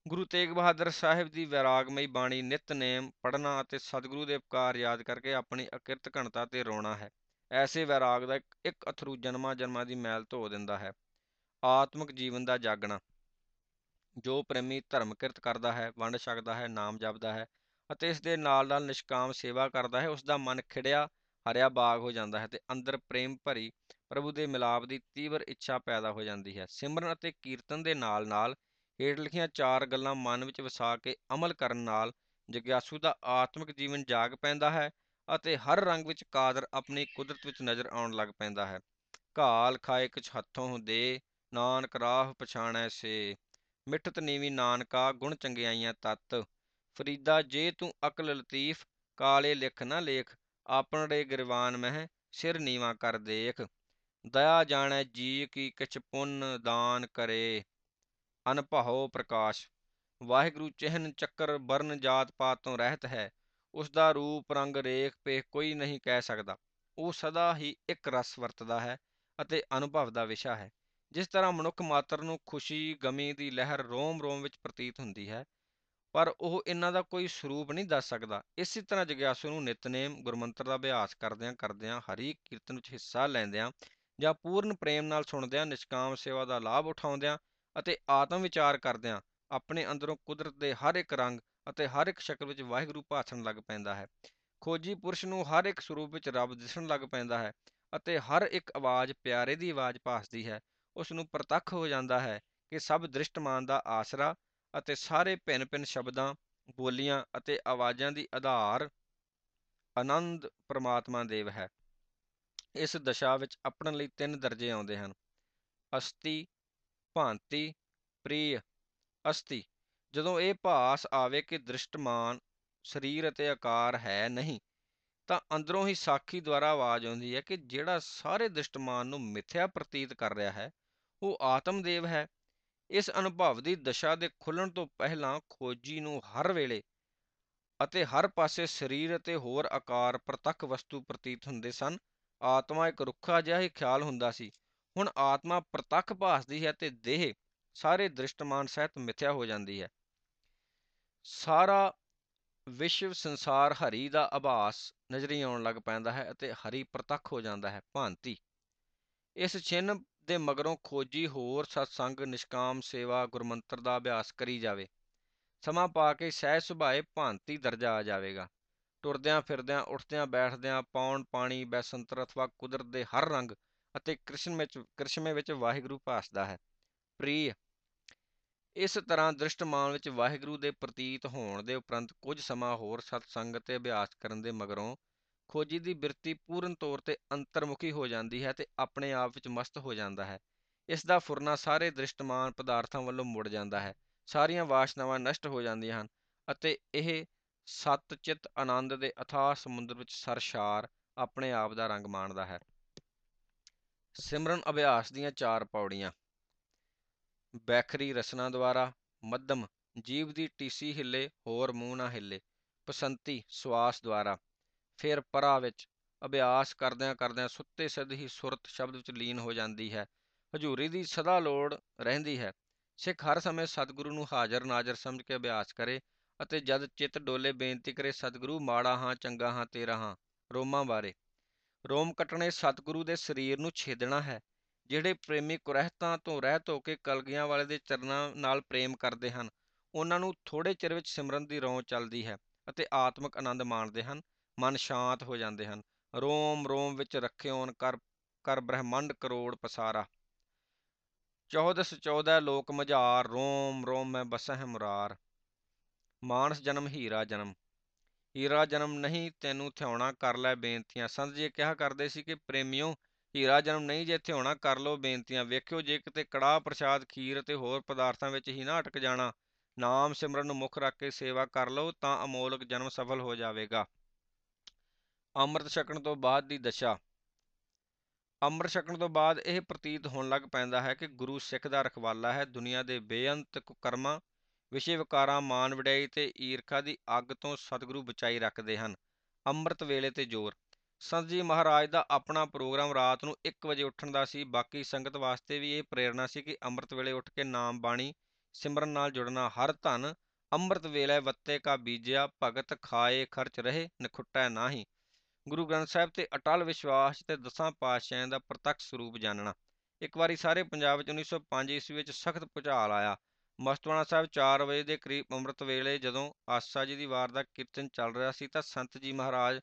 ਗੁਰੂ ਤੇਗ ਬਹਾਦਰ ਸਾਹਿਬ ਦੀ ਵਿਰਾਗਮਈ ਬਾਣੀ ਨਿਤਨੇਮ ਪੜਨਾ ਅਤੇ ਸਤਿਗੁਰੂ ਦੇ ਉਪਕਾਰ ਯਾਦ ਕਰਕੇ ਆਪਣੀ ਅਕਿਰਤ ਘਣਤਾ ਤੇ ਰੋਣਾ ਹੈ। ਐਸੇ ਵਿਰਾਗ ਦਾ ਇੱਕ ਅਥਰੂ ਜਨਮਾਂ ਜਨਮਾਂ ਦੀ ਮੈਲ ਧੋ ਦਿੰਦਾ ਹੈ। ਆਤਮਿਕ ਜੀਵਨ ਦਾ ਜਾਗਣਾ। ਜੋ ਪ੍ਰੇਮੀ ਧਰਮ ਕਿਰਤ ਕਰਦਾ ਹੈ, ਵੰਡ ਛਕਦਾ ਹੈ, ਨਾਮ ਜਪਦਾ ਹੈ ਅਤੇ ਇਸ ਦੇ ਨਾਲ ਨਾਲ ਨਿਸ਼ਕਾਮ ਸੇਵਾ ਕਰਦਾ ਹੈ ਉਸ ਦਾ ਮਨ ਖਿੜਿਆ, ਹਰਿਆ ਬਾਗ ਹੋ ਜਾਂਦਾ ਹੈ ਤੇ ਅੰਦਰ ਪ੍ਰੇਮ ਭਰੀ ਪ੍ਰਭੂ ਦੇ ਮਿਲਾਪ ਦੀ ਤੀਵਰ ਇੱਛਾ ਪੈਦਾ ਹੋ ਜਾਂਦੀ ਹੈ। ਸਿਮਰਨ ਅਤੇ ਕੀਰਤਨ ਦੇ ਨਾਲ ਨਾਲ ਹੇਠ ਲਿਖੀਆਂ ਚਾਰ ਗੱਲਾਂ ਮਨ ਵਿੱਚ ਵਸਾ ਕੇ ਅਮਲ ਕਰਨ ਨਾਲ ਜਗਿਆਸੂ ਦਾ ਆਤਮਿਕ ਜੀਵਨ ਜਾਗ ਪੈਂਦਾ ਹੈ ਅਤੇ ਹਰ ਰੰਗ ਵਿੱਚ ਕਾਦਰ ਆਪਣੀ ਕੁਦਰਤ ਵਿੱਚ ਨਜ਼ਰ ਆਉਣ ਲੱਗ ਪੈਂਦਾ ਹੈ। ਘਾਲ ਖਾਏ ਕੁਛ ਹੱਥੋਂ ਦੇ ਨਾਨਕ ਰਾਹ ਪਛਾਣੈ ਸੇ, ਮਿੱਠਤ ਨੀਵੀ ਨਾਨਕਾ ਗੁਣ ਚੰਗਿਆਈਆਂ ਤਤ। ਫਰੀਦਾ, ਜੇ ਤੂੰ ਅਕਲ ਲਤੀਫ, ਕਾਲੇ ਲਿਖ ਨਾ ਲੇਖ, ਆਪਣੜੇ ਗਿਰਵਾਨ ਮਹਿ, ਸਿਰ ਨੀਵਾ ਕਰ ਦੇਖ। ਦਇਆ ਜਾਣੈ ਜੀ ਕੀ ਕਿਛ ਪੁੰਨ ਦਾਨ ਕਰੇ। ਅਨਭਉ ਪ੍ਰਕਾਸ਼, ਵਾਹਿਗੁਰੂ ਚਿਹਨ ਚੱਕਰ ਬਰਨ ਜਾਤ ਪਾਤ ਤੋਂ ਰਹਿਤ ਹੈ। ਉਸ ਦਾ ਰੂਪ ਰੰਗ ਰੇਖ ਪੇ ਕੋਈ ਨਹੀਂ ਕਹਿ ਸਕਦਾ। ਉਹ ਸਦਾ ਹੀ ਇੱਕ ਰਸ ਵਰਤਦਾ ਹੈ ਅਤੇ ਅਨੁਭਵ ਦਾ ਵਿਸ਼ਾ ਹੈ। ਜਿਸ ਤਰ੍ਹਾਂ ਮਨੁੱਖ ਮਾਤਰ ਨੂੰ ਖੁਸ਼ੀ ਗਮੀ ਦੀ ਲਹਿਰ ਰੋਮ ਰੋਮ ਵਿੱਚ ਪ੍ਰਤੀਤ ਹੁੰਦੀ ਹੈ ਪਰ ਉਹ ਇਹਨਾਂ ਦਾ ਕੋਈ ਸਰੂਪ ਨਹੀਂ ਦੱਸ ਸਕਦਾ। ਇਸੇ ਤਰ੍ਹਾਂ ਜਗਿਆਸੂ ਨੂੰ ਨਿਤਨੇਮ, ਗੁਰਮੰਤਰ ਦਾ ਅਭਿਆਸ ਕਰਦਿਆਂ ਕਰਦਿਆਂ ਹਰੀ ਕੀਰਤਨ ਵਿੱਚ ਹਿੱਸਾ ਲੈਂਦਿਆਂ ਜਾਂ ਪੂਰਨ ਪ੍ਰੇਮ ਨਾਲ ਸੁਣਦਿਆਂ ਨਿਸ਼ਕਾਮ ਸੇਵਾ ਦਾ ਲਾਭ ਉਠਾਉਂਦਿਆਂ ਅਤੇ ਆਤਮ ਵਿਚਾਰ ਕਰਦਿਆਂ ਆਪਣੇ ਅੰਦਰੋਂ ਕੁਦਰਤ ਦੇ ਹਰ ਇੱਕ ਰੰਗ ਅਤੇ ਹਰ ਇੱਕ ਸ਼ਕਲ ਵਿੱਚ ਵਾਹਿਗੁਰੂ ਭਾਸਣ ਲੱਗ ਪੈਂਦਾ ਹੈ। ਖੋਜੀ ਪੁਰਸ਼ ਨੂੰ ਹਰ ਇੱਕ ਸਰੂਪ ਵਿੱਚ ਰੱਬ ਦਿਸਣ ਲੱਗ ਪੈਂਦਾ ਹੈ ਅਤੇ ਹਰ ਇੱਕ ਆਵਾਜ਼ ਪਿਆਰੇ ਦੀ ਆਵਾਜ਼ ਭਾਸਦੀ ਹੈ। ਉਸ ਨੂੰ ਪ੍ਰਤੱਖ ਹੋ ਜਾਂਦਾ ਹੈ ਕਿ ਸਭ ਦ੍ਰਿਸ਼ਟਮਾਨ ਦਾ ਆਸਰਾ ਅਤੇ ਸਾਰੇ ਭਿੰਨ-ਭਿੰਨ ਸ਼ਬਦਾਂ, ਬੋਲੀਆਂ ਅਤੇ ਆਵਾਜ਼ਾਂ ਦੀ ਆਧਾਰ ਆਨੰਦ ਪ੍ਰਮਾਤਮਾ ਦੇਵ ਹੈ। ਇਸ ਦਸ਼ਾ ਵਿੱਚ ਆਪਣ ਲਈ ਤਿੰਨ ਦਰਜੇ ਆਉਂਦੇ ਹਨ। ਅਸਤੀ, ਭਾਂਤੀ, ਪ੍ਰਿਯ, ਅਸਤੀ। ਜਦੋਂ ਇਹ ਭਾਸ ਆਵੇ ਕਿ ਦ੍ਰਿਸ਼ਟਮਾਨ ਸਰੀਰ ਅਤੇ ਆਕਾਰ ਹੈ ਨਹੀਂ, ਤਾਂ ਅੰਦਰੋਂ ਹੀ ਸਾਖੀ ਦੁਆਰਾ ਆਵਾਜ਼ ਆਉਂਦੀ ਹੈ ਕਿ ਜਿਹੜਾ ਸਾਰੇ ਦ੍ਰਿਸ਼ਟਮਾਨ ਨੂੰ ਮਿੱਥਿਆ ਪ੍ਰਤੀਤ ਕਰ ਰਿਹਾ ਹੈ, ਉਹ ਆਤਮਦੇਵ ਹੈ ਇਸ ਅਨੁਭਵ ਦੀ ਦਸ਼ਾ ਦੇ ਖੁੱਲਣ ਤੋਂ ਪਹਿਲਾਂ ਖੋਜੀ ਨੂੰ ਹਰ ਵੇਲੇ ਅਤੇ ਹਰ ਪਾਸੇ ਸਰੀਰ ਅਤੇ ਹੋਰ ਆਕਾਰ ਪ੍ਰਤੱਖ ਵਸਤੂ ਪ੍ਰਤੀਤ ਹੁੰਦੇ ਸਨ। ਆਤਮਾ ਇੱਕ ਰੁੱਖਾ ਜਿਹਾ ਹੀ ਖਿਆਲ ਹੁੰਦਾ ਸੀ। ਹੁਣ ਆਤਮਾ ਪ੍ਰਤੱਖ ਭਾਸਦੀ ਹੈ ਤੇ ਦੇਹ ਸਾਰੇ ਦ੍ਰਿਸ਼ਟਮਾਨ ਸਹਿਤ ਮਿਥਿਆ ਹੋ ਜਾਂਦੀ ਹੈ। ਸਾਰਾ ਵਿਸ਼ਵ ਸੰਸਾਰ ਹਰੀ ਦਾ ਆਭਾਸ ਨਜ਼ਰੀ ਆਉਣ ਲੱਗ ਪੈਂਦਾ ਹੈ ਅਤੇ ਹਰੀ ਪ੍ਰਤੱਖ ਹੋ ਜਾਂਦਾ ਹੈ। ਭਾਂਤੀ। ਇਸ ਛਿੰਨ ਦੇ ਮਗਰੋਂ ਖੋਜੀ ਹੋਰ ਸਤਸੰਗ, ਨਿਸ਼ਕਾਮ ਸੇਵਾ, ਗੁਰਮੰਤਰ ਦਾ ਅਭਿਆਸ ਕਰੀ ਜਾਵੇ। ਸਮਾਂ ਪਾ ਕੇ ਸਹਿ ਸੁਭਾਏ ਭਾਂਤੀ ਦਰਜਾ ਆ ਜਾਵੇਗਾ। ਟੁਰਦਿਆਂ ਫਿਰਦਿਆਂ, ਉੱਠਦਿਆਂ ਬੈਠਦਿਆਂ, ਪੌਣ, ਪਾਣੀ, ਬੈਸੰਤਰ ਅਥਵਾ ਕੁਦਰਤ ਦੇ ਹਰ ਰੰਗ ਅਤੇ ਕ੍ਰਿਸ਼ਨ ਵਿੱਚ, ਕ੍ਰਿਸ਼ਮੇ ਵਿੱਚ ਵਾਹਿਗੁਰੂ ਭਾਸਦਾ ਹੈ। ਪ੍ਰੀਤ ਇਸ ਤਰ੍ਹਾਂ ਦ੍ਰਿਸ਼ਟਮਾਨ ਵਿੱਚ ਵਾਹਿਗੁਰੂ ਦੇ ਪ੍ਰਤੀਤ ਹੋਣ ਦੇ ਉਪਰੰਤ ਕੁਝ ਸਮਾਂ ਹੋਰ ਸਤਸੰਗ ਤੇ ਅਭਿਆਸ ਕਰਨ ਦੇ ਮਗਰੋਂ ਖੋਜੀ ਦੀ ਬਿਰਤੀ ਪੂਰਨ ਤੌਰ ਤੇ ਅੰਤਰਮੁਖੀ ਹੋ ਜਾਂਦੀ ਹੈ ਤੇ ਆਪਣੇ ਆਪ ਵਿੱਚ ਮਸਤ ਹੋ ਜਾਂਦਾ ਹੈ। ਇਸ ਦਾ ਫੁਰਨਾ ਸਾਰੇ ਦ੍ਰਿਸ਼ਟਮਾਨ ਪਦਾਰਥਾਂ ਵੱਲੋਂ ਮੁੜ ਜਾਂਦਾ ਹੈ। ਸਾਰੀਆਂ ਵਾਸ਼ਨਾਵਾਂ ਨਸ਼ਟ ਹੋ ਜਾਂਦੀਆਂ ਹਨ ਅਤੇ ਇਹ ਸਤ ਚਿਤ ਆਨੰਦ ਦੇ ਅਥਾਹ ਸਮੁੰਦਰ ਵਿੱਚ ਸਰਸ਼ਾਰ ਆਪਣੇ ਆਪ ਦਾ ਰੰਗ ਮਾਣਦਾ ਹੈ। ਸਿਮਰਨ ਅਭਿਆਸ ਦੀਆਂ ਚਾਰ ਪੌੜੀਆਂ। ਬੈਖਰੀ ਰਸਨਾ ਦੁਆਰਾ ਮੱਧਮ ਜੀਵ ਦੀ ਟੀਸੀ ਹਿੱਲੇ ਹੋਰ ਮੂੰਹ ਨਾ ਹਿੱਲੇ। ਪਸੰਤੀ ਸਵਾਸ ਦੁਆਰਾ ਫਿਰ ਪਰਾ ਵਿੱਚ ਅਭਿਆਸ ਕਰਦਿਆਂ ਕਰਦਿਆਂ ਸੁੱਤੇ ਸਿੱਧ ਹੀ ਸੁਰਤ ਸ਼ਬਦ ਵਿੱਚ ਲੀਨ ਹੋ ਜਾਂਦੀ ਹੈ। ਹਜ਼ੂਰੀ ਦੀ ਸਦਾ ਲੋੜ ਰਹਿੰਦੀ ਹੈ। ਸਿੱਖ ਹਰ ਸਮੇਂ ਸਤਿਗੁਰੂ ਨੂੰ ਹਾਜ਼ਰ ਨਾਜ਼ਰ ਸਮਝ ਕੇ ਅਭਿਆਸ ਕਰੇ ਅਤੇ ਜਦ ਚਿੱਤ ਡੋਲੇ ਬੇਨਤੀ ਕਰੇ, ਸਤਿਗੁਰੂ, ਮਾੜਾ ਹਾਂ, ਚੰਗਾ ਹਾਂ, ਤੇਰਾ ਹਾਂ। ਰੋਮਾਂ ਬਾਰੇ। ਰੋਮ ਕੱਟਣੇ ਸਤਿਗੁਰੂ ਦੇ ਸਰੀਰ ਨੂੰ ਛੇਦਣਾ ਹੈ, ਜਿਹੜੇ ਪ੍ਰੇਮੀ ਕੁਰਹਿਤਾਂ ਤੋਂ ਰਹਿਤ ਹੋ ਕੇ ਕਲਗੀਆਂ ਵਾਲੇ ਦੇ ਚਰਨਾਂ ਨਾਲ ਪ੍ਰੇਮ ਕਰਦੇ ਹਨ। ਉਹਨਾਂ ਨੂੰ ਥੋੜੇ ਚਿਰ ਵਿੱਚ ਸਿਮਰਨ ਦੀ ਰੌਂ ਚੱਲਦੀ ਹੈ ਅਤੇ ਆਤਮਿਕ ਆਨੰਦ ਮਾਣਦੇ ਹਨ। ਮਨ ਸ਼ਾਂਤ ਹੋ ਜਾਂਦੇ ਹਨ। ਰੋਮ ਰੋਮ ਵਿੱਚ ਰੱਖਿਓਨ ਕਰ ਕਰ ਬ੍ਰਹਮੰਡ ਕਰੋੜ ਪਸਾਰਾ। ਚੌਦਸ ਚੌਦਹ ਲੋਕ ਮਝਾਰ, ਰੋਮ ਰੋਮ ਮੈਂ ਬਸਹਿ ਮੁਰਾਰ। ਮਾਨਸ ਜਨਮ, ਹੀਰਾ ਜਨਮ। ਹੀਰਾ ਜਨਮ ਨਹੀਂ, ਤੈਨੂੰ ਥਿਆਉਣਾ ਕਰ ਲੈ ਬੇਨਤੀਆਂ। ਸੰਤ ਜੀ ਕਿਹਾ ਕਰਦੇ ਸੀ ਕਿ ਪ੍ਰੇਮਿਓ, ਹੀਰਾ ਜਨਮ ਨਹੀਂ, ਜੇ ਥਿਉਣਾ ਕਰ ਲੋ ਬੇਨਤੀਆਂ। ਵੇਖਿਓ ਜੇ ਕਿਤੇ ਕੜਾਹ ਪ੍ਰਸ਼ਾਦ, ਖੀਰ ਅਤੇ ਹੋਰ ਪਦਾਰਥਾਂ ਵਿੱਚ ਹੀ ਨਾ ਅਟਕ ਜਾਣਾ, ਨਾਮ ਸਿਮਰਨ ਨੂੰ ਮੁੱਖ ਰੱਖ ਕੇ ਸੇਵਾ ਕਰ ਲਓ, ਤਾਂ ਅਮੋਲਕ ਜਨਮ ਸਫਲ ਹੋ ਜਾਵੇਗਾ। ਅੰਮ੍ਰਿਤ ਛਕਣ ਤੋਂ ਬਾਅਦ ਦੀ ਦਸ਼ਾ। ਅੰਮ੍ਰਿਤ ਛਕਣ ਤੋਂ ਬਾਅਦ ਇਹ ਪ੍ਰਤੀਤ ਹੋਣ ਲੱਗ ਪੈਂਦਾ ਹੈ ਕਿ ਗੁਰੂ ਸਿੱਖ ਦਾ ਰਖਵਾਲਾ ਹੈ। ਦੁਨੀਆ ਦੇ ਬੇਅੰਤ ਕੁਕਰਮਾਂ ਵਿਸ਼ੇ ਵਿਕਾਰਾਂ ਮਾਨ ਵਡਿਆਈ ਤੇ ਈਰਖਾ ਦੀ ਅੱਗ ਤੋਂ ਸਤਿਗੁਰੂ ਬਚਾਈ ਰੱਖਦੇ ਹਨ। ਅੰਮ੍ਰਿਤ ਵੇਲੇ ਤੇ ਜ਼ੋਰ। ਸੰਤ ਜੀ ਮਹਾਰਾਜ ਦਾ ਆਪਣਾ ਪ੍ਰੋਗਰਾਮ ਰਾਤ ਨੂੰ 1 ਵਜੇ ਉੱਠਣ ਦਾ ਸੀ। ਬਾਕੀ ਸੰਗਤ ਵਾਸਤੇ ਵੀ ਇਹ ਪ੍ਰੇਰਣਾ ਸੀ ਕਿ ਅੰਮ੍ਰਿਤ ਵੇਲੇ ਉੱਠ ਕੇ ਨਾਮ ਬਾਣੀ, ਸਿਮਰਨ ਨਾਲ ਜੁੜਨਾ ਹਰ ਧਨ, ਅੰਮ੍ਰਿਤ ਵੇਲੇ ਵੱਤੇ ਕਾ ਬੀਜਿਆ, ਭਗਤ ਖਾਏ ਖਰਚ ਰਹੇ, ਨਖੁੱਟੈ ਨਾਹੀ। ਗੁਰੂ ਗ੍ਰੰਥ ਸਾਹਿਬ ਤੇ ਅਟਲ ਵਿਸ਼ਵਾਸ ਤੇ ਦਸਾਂ ਪਾਤਸ਼ਾਹਾਂ ਦਾ ਪ੍ਰਤੱਖ ਸਰੂਪ ਜਾਣਨਾ। ਇੱਕ ਵਾਰੀ ਸਾਰੇ ਪੰਜਾਬ ਵਿੱਚ 1905 ਈਸਵੀ ਵਿੱਚ ਸਖਤ ਭੁਚਾਲ ਆਇਆ। ਮਸਤਵਾਣਾ ਸਾਹਿਬ 4 ਵਜੇ ਦੇ ਕਰੀਬ ਅੰਮ੍ਰਿਤ ਵੇਲੇ ਜਦੋਂ ਆਸਾ ਜੀ ਦੀ ਵਾਰ ਦਾ ਕੀਰਤਨ ਚੱਲ ਰਿਹਾ ਸੀ ਤਾਂ ਸੰਤ ਜੀ ਮਹਾਰਾਜ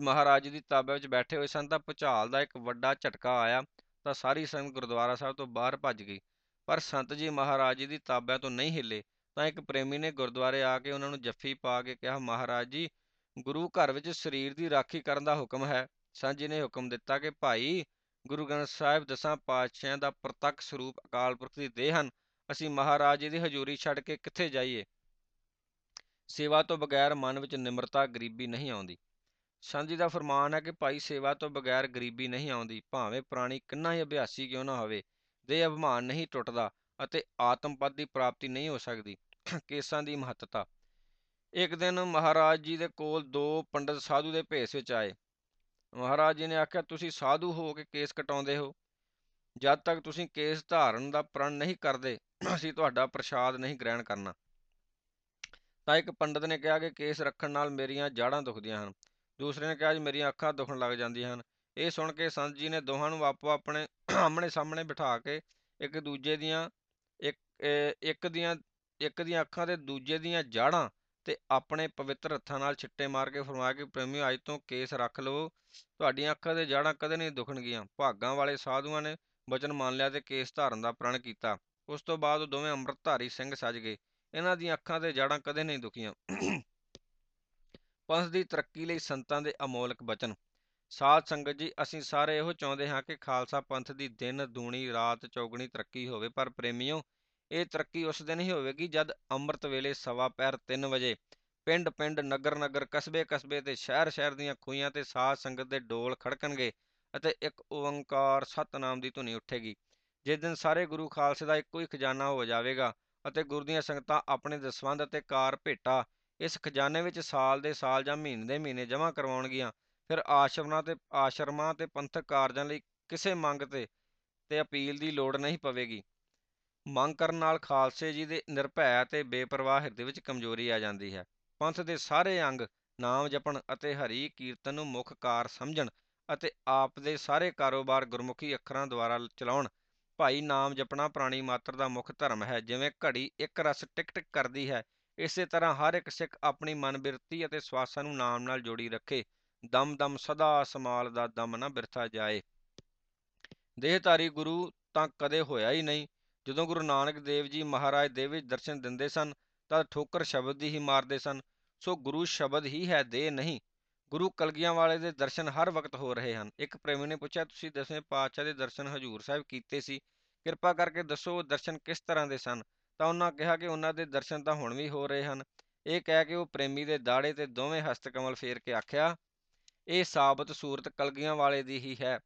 ਮਹਾਰਾਜ ਜੀ ਦੀ ਤਾਬੇ ਵਿੱਚ ਬੈਠੇ ਹੋਏ ਸਨ ਤਾਂ ਭੁਚਾਲ ਦਾ ਇੱਕ ਵੱਡਾ ਝਟਕਾ ਆਇਆ ਤਾਂ ਸਾਰੀ ਸੰਗਤ ਗੁਰਦੁਆਰਾ ਸਾਹਿਬ ਤੋਂ ਬਾਹਰ ਭੱਜ ਗਈ। ਪਰ ਸੰਤ ਜੀ ਮਹਾਰਾਜ ਜੀ ਦੀ ਤਾਬਿਆਂ ਤੋਂ ਨਹੀਂ ਹਿੱਲੇ ਤਾਂ ਇੱਕ ਪ੍ਰੇਮੀ ਨੇ ਗੁਰਦੁਆਰੇ ਆ ਕੇ ਉਹਨਾਂ ਨੂੰ ਜੱਫੀ ਪਾ ਕੇ ਕਿਹਾ, ਮਹਾਰਾਜ ਜੀ ਗੁਰੂ ਘਰ ਵਿੱਚ ਸਰੀਰ ਦੀ ਰਾਖੀ ਕਰਨ ਦਾ ਹੁਕਮ ਹੈ। ਸੰਤ ਨੇ ਹੁਕਮ ਦਿੱਤਾ ਕਿ ਭਾਈ, ਗੁਰੂ ਗ੍ਰੰਥ ਸਾਹਿਬ ਦਸਾਂ ਪਾਤਸ਼ਾਹਾਂ ਦਾ ਪ੍ਰਤੱਖ ਸਰੂਪ ਅਕਾਲ ਪੁਰਖ ਦੀ ਦੇਹ ਹਨ। ਅਸੀਂ ਮਹਾਰਾਜ ਜੀ ਦੀ ਹਜ਼ੂਰੀ ਛੱਡ ਕੇ ਕਿੱਥੇ ਜਾਈਏ? ਸੇਵਾ ਤੋਂ ਬਗੈਰ ਮਨ ਵਿੱਚ ਨਿਮਰਤਾ ਗਰੀਬੀ ਨਹੀਂ ਆਉਂਦੀ। ਸੰਤ ਦਾ ਫਰਮਾਨ ਹੈ ਕਿ ਭਾਈ, ਸੇਵਾ ਤੋਂ ਬਗੈਰ ਗਰੀਬੀ ਨਹੀਂ ਆਉਂਦੀ। ਭਾਵੇਂ ਪ੍ਰਾਣੀ ਕਿੰਨਾ ਹੀ ਅਭਿਆਸੀ ਕਿਉਂ ਨਾ ਹੋਵੇ ਦੇ ਅਭਿਮਾਨ ਨਹੀਂ ਟੁੱਟਦਾ ਅਤੇ ਆਤਮ ਪਦ ਦੀ ਪ੍ਰਾਪਤੀ ਨਹੀਂ ਹੋ ਸਕਦੀ। ਕੇਸਾਂ ਦੀ ਮਹੱਤਤਾ ਇੱਕ ਦਿਨ ਮਹਾਰਾਜ ਜੀ ਦੇ ਕੋਲ ਦੋ ਪੰਡਤ ਸਾਧੂ ਦੇ ਭੇਸ ਵਿੱਚ ਆਏ। ਮਹਾਰਾਜ ਜੀ ਨੇ ਆਖਿਆ, ਤੁਸੀਂ ਸਾਧੂ ਹੋ ਕੇ ਕੇਸ ਕਟਾਉਂਦੇ ਹੋ। ਜਦ ਤੱਕ ਤੁਸੀਂ ਕੇਸ ਧਾਰਨ ਦਾ ਪ੍ਰਣ ਨਹੀਂ ਕਰਦੇ, ਅਸੀਂ ਤੁਹਾਡਾ ਪ੍ਰਸ਼ਾਦ ਨਹੀਂ ਗ੍ਰਹਿਣ ਕਰਨਾ ਤਾਂ ਇੱਕ ਪੰਡਤ ਨੇ ਕਿਹਾ ਕਿ ਕੇਸ ਰੱਖਣ ਨਾਲ ਮੇਰੀਆਂ ਜਾੜਾਂ ਦੁਖਦੀਆਂ ਹਨ। ਦੂਸਰੇ ਨੇ ਕਿਹਾ ਜੀ ਮੇਰੀਆਂ ਅੱਖਾਂ ਦੁਖਣ ਲੱਗ ਜਾਂਦੀਆਂ ਹਨ ਇਹ ਸੁਣ ਕੇ ਸੰਤ ਜੀ ਨੇ ਦੋਹਾਂ ਨੂੰ ਆਪੋ ਆਪਣੇ ਆਮਣੇ ਸਾਹਮਣੇ ਬਿਠਾ ਕੇ ਇੱਕ ਦੂਜੇ ਦੀਆਂ, ਇੱਕ ਇੱਕ ਦੀਆਂ ਇੱਕ ਦੀਆਂ ਅੱਖਾਂ ਤੇ ਦੂਜੇ ਦੀਆਂ ਜਾੜਾਂ ਤੇ ਆਪਣੇ ਪਵਿੱਤਰ ਹੱਥਾਂ ਨਾਲ ਛਿੱਟੇ ਮਾਰ ਕੇ ਫਰਮਾਇਆ ਕਿ ਪ੍ਰੇਮੀਓ, ਅੱਜ ਤੋਂ ਕੇਸ ਰੱਖ ਲਵੋ। ਤੁਹਾਡੀਆਂ ਅੱਖਾਂ ਦੇ ਜਾੜਾਂ ਕਦੇ ਨਹੀਂ ਦੁਖਣਗੀਆਂ। ਭਾਗਾਂ ਵਾਲੇ ਸਾਧੂਆਂ ਨੇ ਬਚਨ ਮੰਨ ਲਿਆ ਤੇ ਕੇਸ ਧਾਰਨ ਦਾ ਪ੍ਰਣ ਕੀਤਾ। ਉਸ ਤੋਂ ਬਾਅਦ ਉਹ ਦੋਵੇਂ ਅੰਮ੍ਰਿਤਧਾਰੀ ਸਿੰਘ ਸਜ ਗਏ। ਇਹਨਾਂ ਦੀਆਂ ਅੱਖਾਂ ਤੇ ਜੜ੍ਹਾਂ ਕਦੇ ਨਹੀਂ ਦੁਖੀਆਂ। ਪੰਥ ਦੀ ਤਰੱਕੀ ਲਈ ਸੰਤਾਂ ਦੇ ਅਮੋਲਕ ਬਚਨ। ਸਾਧ ਸੰਗਤ ਜੀ, ਅਸੀਂ ਸਾਰੇ ਇਹੋ ਚਾਹੁੰਦੇ ਹਾਂ ਕਿ ਖਾਲਸਾ ਪੰਥ ਦੀ ਦਿਨ, ਦੂਣੀ, ਰਾਤ, ਚੌਗਣੀ ਤਰੱਕੀ ਹੋਵੇ, ਪਰ ਪ੍ਰੇਮੀਓ ਇਹ ਤਰੱਕੀ ਉਸ ਦਿਨ ਹੀ ਹੋਵੇਗੀ ਜਦ ਅੰਮ੍ਰਿਤ ਵੇਲੇ ਸਵਾ ਪੈਰ 3 ਵਜੇ ਪਿੰਡ ਪਿੰਡ, ਨਗਰ ਨਗਰ, ਕਸਬੇ ਕਸਬੇ ਤੇ ਸ਼ਹਿਰ ਸ਼ਹਿਰ ਦੀਆਂ ਖੂਹਾਂ ਤੇ ਸਾਧ ਸੰਗਤ ਦੇ ਡੋਲ ਖੜਕਣਗੇ ਅਤੇ ਇੱਕ ਓੰਕਾਰ ਸਤਨਾਮ ਦੀ ਧੁਨੀ ਉੱਠੇਗੀ। ਜਿਸ ਦਿਨ ਸਾਰੇ ਗੁਰੂ ਖਾਲਸੇ ਦਾ ਇੱਕੋ ਹੀ ਖਜ਼ਾਨਾ ਹੋ ਜਾਵੇਗਾ ਅਤੇ ਗੁਰੂ ਦੀਆਂ ਸੰਗਤਾਂ ਆਪਣੇ ਦਸਵੰਧ ਅਤੇ ਕਾਰ ਭੇਟਾ ਇਸ ਖਜ਼ਾਨੇ ਵਿੱਚ ਸਾਲ ਦੇ ਸਾਲ ਜਾਂ ਮਹੀਨੇ ਦੇ ਮਹੀਨੇ ਜਮ੍ਹਾਂ ਕਰਵਾਉਣਗੀਆਂ। ਫਿਰ ਆਸ਼ਰਮਾਂ ਤੇ ਆਸ਼ਰਮਾਂ ਤੇ ਪੰਥਕ ਕਾਰਜਾਂ ਲਈ ਕਿਸੇ ਮੰਗ ਤੇ ਤੇ ਅਪੀਲ ਦੀ ਲੋੜ ਨਹੀਂ ਪਵੇਗੀ। ਮੰਗ ਕਰਨ ਨਾਲ ਖਾਲਸੇ ਜੀ ਦੇ ਨਿਰਭੈ ਅਤੇ ਬੇਪਰਵਾਹ ਹਿਰਦੇ ਵਿੱਚ ਕਮਜ਼ੋਰੀ ਆ ਜਾਂਦੀ ਹੈ। ਪੰਥ ਦੇ ਸਾਰੇ ਅੰਗ ਨਾਮ ਜਪਣ ਅਤੇ ਹਰੀ ਕੀਰਤਨ ਨੂੰ ਮੁੱਖ ਕਾਰ ਸਮਝਣ ਅਤੇ ਆਪ ਦੇ ਸਾਰੇ ਕਾਰੋਬਾਰ ਗੁਰਮੁਖੀ ਅੱਖਰਾਂ ਦੁਆਰਾ ਚਲਾਉਣ। ਭਾਈ ਨਾਮ ਜਪਣਾ ਪ੍ਰਾਣੀ ਮਾਤਰ ਦਾ ਮੁੱਖ ਧਰਮ ਹੈ। ਜਿਵੇਂ ਘੜੀ ਇੱਕ ਰਸ ਟਿਕ ਟਿਕ ਕਰਦੀ ਹੈ, ਇਸੇ ਤਰ੍ਹਾਂ ਹਰ ਇੱਕ ਸਿੱਖ ਆਪਣੀ ਮਨ ਬਿਰਤੀ ਅਤੇ ਸਵਾਸਾਂ ਨੂੰ ਨਾਮ ਨਾਲ ਜੋੜੀ ਰੱਖੇ। ਦਮ ਦਮ ਸਦਾ ਸਮਾਲ ਦਾ ਦਮ ਨਾ ਬਿਰਥਾ ਜਾਏ। ਦੇਹਧਾਰੀ ਗੁਰੂ ਤਾਂ ਕਦੇ ਹੋਇਆ ਹੀ ਨਹੀਂ। ਜਦੋਂ ਗੁਰੂ ਨਾਨਕ ਦੇਵ ਜੀ ਮਹਾਰਾਜ ਦੇ ਵਿੱਚ ਦਰਸ਼ਨ ਦਿੰਦੇ ਸਨ, ਤਾਂ ਠੋਕਰ ਸ਼ਬਦ ਦੀ ਹੀ ਮਾਰਦੇ ਸਨ, ਸੋ ਗੁਰੂ ਸ਼ਬਦ ਹੀ ਹੈ ਦੇ ਨਹੀਂ। ਗੁਰੂ ਕਲਗੀਆਂ ਵਾਲੇ ਦੇ ਦਰਸ਼ਨ ਹਰ ਵਕਤ ਹੋ ਰਹੇ ਹਨ। ਇੱਕ ਪ੍ਰੇਮੀ ਨੇ ਪੁੱਛਿਆ, ਤੁਸੀਂ ਦਸਵੇਂ ਪਾਤਸ਼ਾਹ ਦੇ ਦਰਸ਼ਨ ਹਜੂਰ ਸਾਹਿਬ ਕੀਤੇ ਸੀ? ਕਿਰਪਾ ਕਰਕੇ ਦੱਸੋ ਉਹ ਦਰਸ਼ਨ ਕਿਸ ਤਰ੍ਹਾਂ ਦੇ ਸਨ? ਤਾਂ ਉਹਨਾਂ ਕਿਹਾ ਕਿ ਉਹਨਾਂ ਦੇ ਦਰਸ਼ਨ ਤਾਂ ਹੁਣ ਵੀ ਹੋ ਰਹੇ ਹਨ। ਇਹ ਕਹਿ ਕੇ ਉਹ ਪ੍ਰੇਮੀ ਦੇ ਦਾੜੇ ਤੇ ਦੋਵੇਂ ਹਸਤ ਕਮਲ ਫੇਰ ਕੇ ਆਖਿਆ, ਇਹ ਸਾਬਤ ਸੂਰਤ ਕਲਗੀਆਂ ਵਾਲੇ ਦੀ ਹੀ ਹੈ।